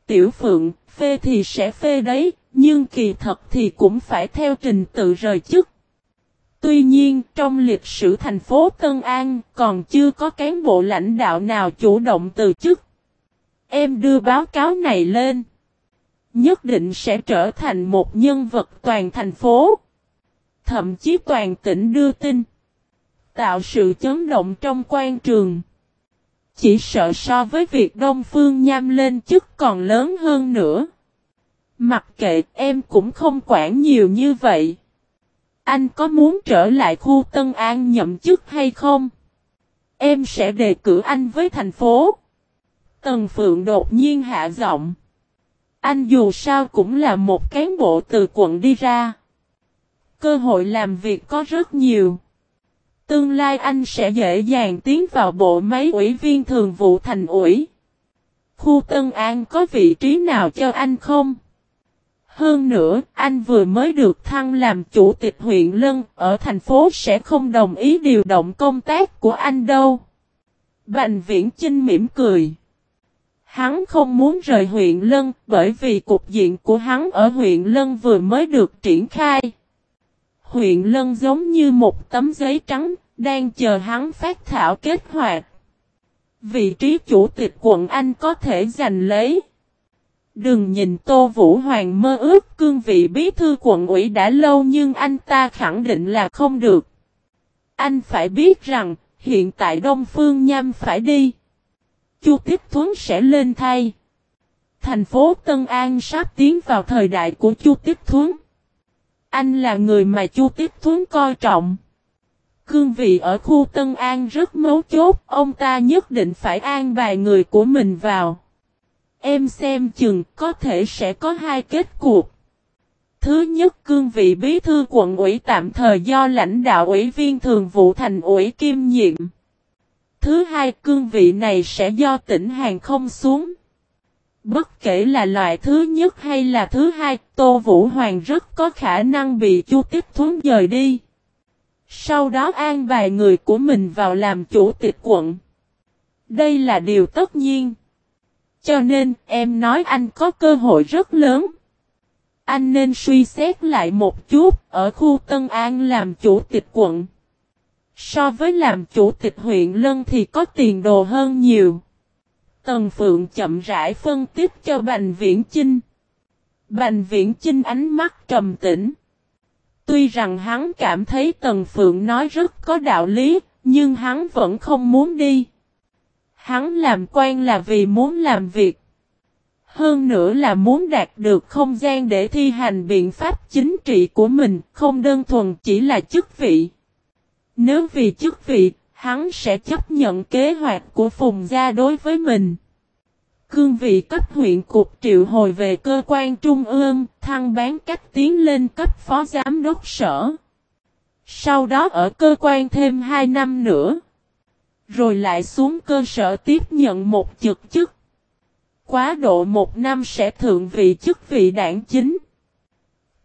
S1: Tiểu Phượng, phê thì sẽ phê đấy, nhưng kỳ thật thì cũng phải theo trình tự rời chức. Tuy nhiên, trong lịch sử thành phố Tân An, còn chưa có cán bộ lãnh đạo nào chủ động từ chức. Em đưa báo cáo này lên. Nhất định sẽ trở thành một nhân vật toàn thành phố. Thậm chí toàn tỉnh đưa tin. Tạo sự chấn động trong quan trường. Chỉ sợ so với việc Đông Phương Nham lên chức còn lớn hơn nữa. Mặc kệ, em cũng không quản nhiều như vậy. Anh có muốn trở lại khu Tân An nhậm chức hay không? Em sẽ đề cử anh với thành phố. Tần Phượng đột nhiên hạ giọng. Anh dù sao cũng là một cán bộ từ quận đi ra. Cơ hội làm việc có rất nhiều. Tương lai anh sẽ dễ dàng tiến vào bộ máy ủy viên thường vụ thành ủy. Khu Tân An có vị trí nào cho anh không? Hơn nữa, anh vừa mới được thăng làm chủ tịch huyện Lân, ở thành phố sẽ không đồng ý điều động công tác của anh đâu. Bành Viễn Chinh mỉm cười. Hắn không muốn rời huyện Lân bởi vì cục diện của hắn ở huyện Lân vừa mới được triển khai. Huyện Lân giống như một tấm giấy trắng, đang chờ hắn phát thảo kết hoạt. Vị trí chủ tịch quận Anh có thể giành lấy. Đừng nhìn Tô Vũ Hoàng mơ ước cương vị bí thư quận ủy đã lâu nhưng anh ta khẳng định là không được. Anh phải biết rằng, hiện tại Đông Phương Nham phải đi. Chu Tiếp Thuấn sẽ lên thay. Thành phố Tân An sắp tiến vào thời đại của Chu Tiếp Thuấn. Anh là người mà Chu Tiếp Thuấn coi trọng. Cương vị ở khu Tân An rất mấu chốt, ông ta nhất định phải an bài người của mình vào. Em xem chừng có thể sẽ có hai kết cuộc. Thứ nhất cương vị bí thư quận ủy tạm thời do lãnh đạo ủy viên thường vụ thành ủy kiêm nhiệm. Thứ hai cương vị này sẽ do tỉnh hàng không xuống. Bất kể là loại thứ nhất hay là thứ hai, Tô Vũ Hoàng rất có khả năng bị Chu Tiếp Thuấn dời đi. Sau đó an bài người của mình vào làm chủ tịch quận. Đây là điều tất nhiên. Cho nên em nói anh có cơ hội rất lớn. Anh nên suy xét lại một chút ở khu Tân An làm chủ tịch quận. So với làm chủ tịch huyện Lân thì có tiền đồ hơn nhiều. Tần Phượng chậm rãi phân tích cho Bành Viễn Chinh. Bành Viễn Chinh ánh mắt trầm tĩnh. Tuy rằng hắn cảm thấy Tần Phượng nói rất có đạo lý, nhưng hắn vẫn không muốn đi. Hắn làm quan là vì muốn làm việc. Hơn nữa là muốn đạt được không gian để thi hành biện pháp chính trị của mình, không đơn thuần chỉ là chức vị. Nếu vì chức vị, hắn sẽ chấp nhận kế hoạch của Phùng Gia đối với mình. Cương vị cấp huyện cục triệu hồi về cơ quan trung ương, thăng bán cách tiến lên cấp phó giám đốc sở. Sau đó ở cơ quan thêm 2 năm nữa. Rồi lại xuống cơ sở tiếp nhận một trực chức. Quá độ một năm sẽ thượng vị chức vị đảng chính.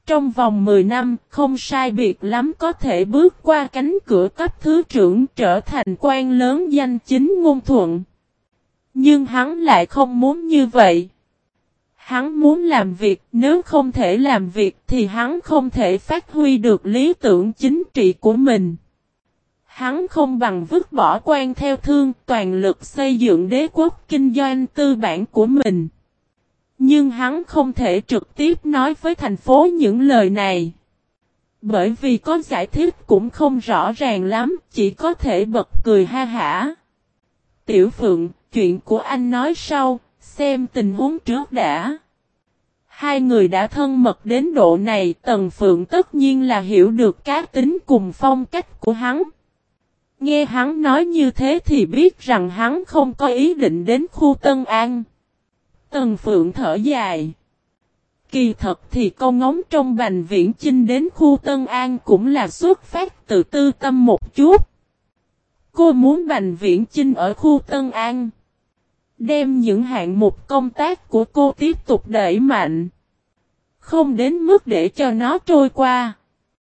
S1: Trong vòng 10 năm, không sai biệt lắm có thể bước qua cánh cửa cấp thứ trưởng trở thành quan lớn danh chính ngôn thuận. Nhưng hắn lại không muốn như vậy. Hắn muốn làm việc, nếu không thể làm việc thì hắn không thể phát huy được lý tưởng chính trị của mình. Hắn không bằng vứt bỏ quan theo thương toàn lực xây dựng đế quốc kinh doanh tư bản của mình. Nhưng hắn không thể trực tiếp nói với thành phố những lời này. Bởi vì có giải thích cũng không rõ ràng lắm, chỉ có thể bật cười ha hả. Tiểu Phượng, chuyện của anh nói sau, xem tình huống trước đã. Hai người đã thân mật đến độ này, Tần Phượng tất nhiên là hiểu được cá tính cùng phong cách của hắn. Nghe hắn nói như thế thì biết rằng hắn không có ý định đến khu Tân An. Tần Phượng thở dài. Kỳ thật thì con ngóng trong Bành Viễn Chinh đến khu Tân An cũng là xuất phát từ tư tâm một chút. Cô muốn Bành Viễn Chinh ở khu Tân An. Đem những hạng mục công tác của cô tiếp tục đẩy mạnh. Không đến mức để cho nó trôi qua.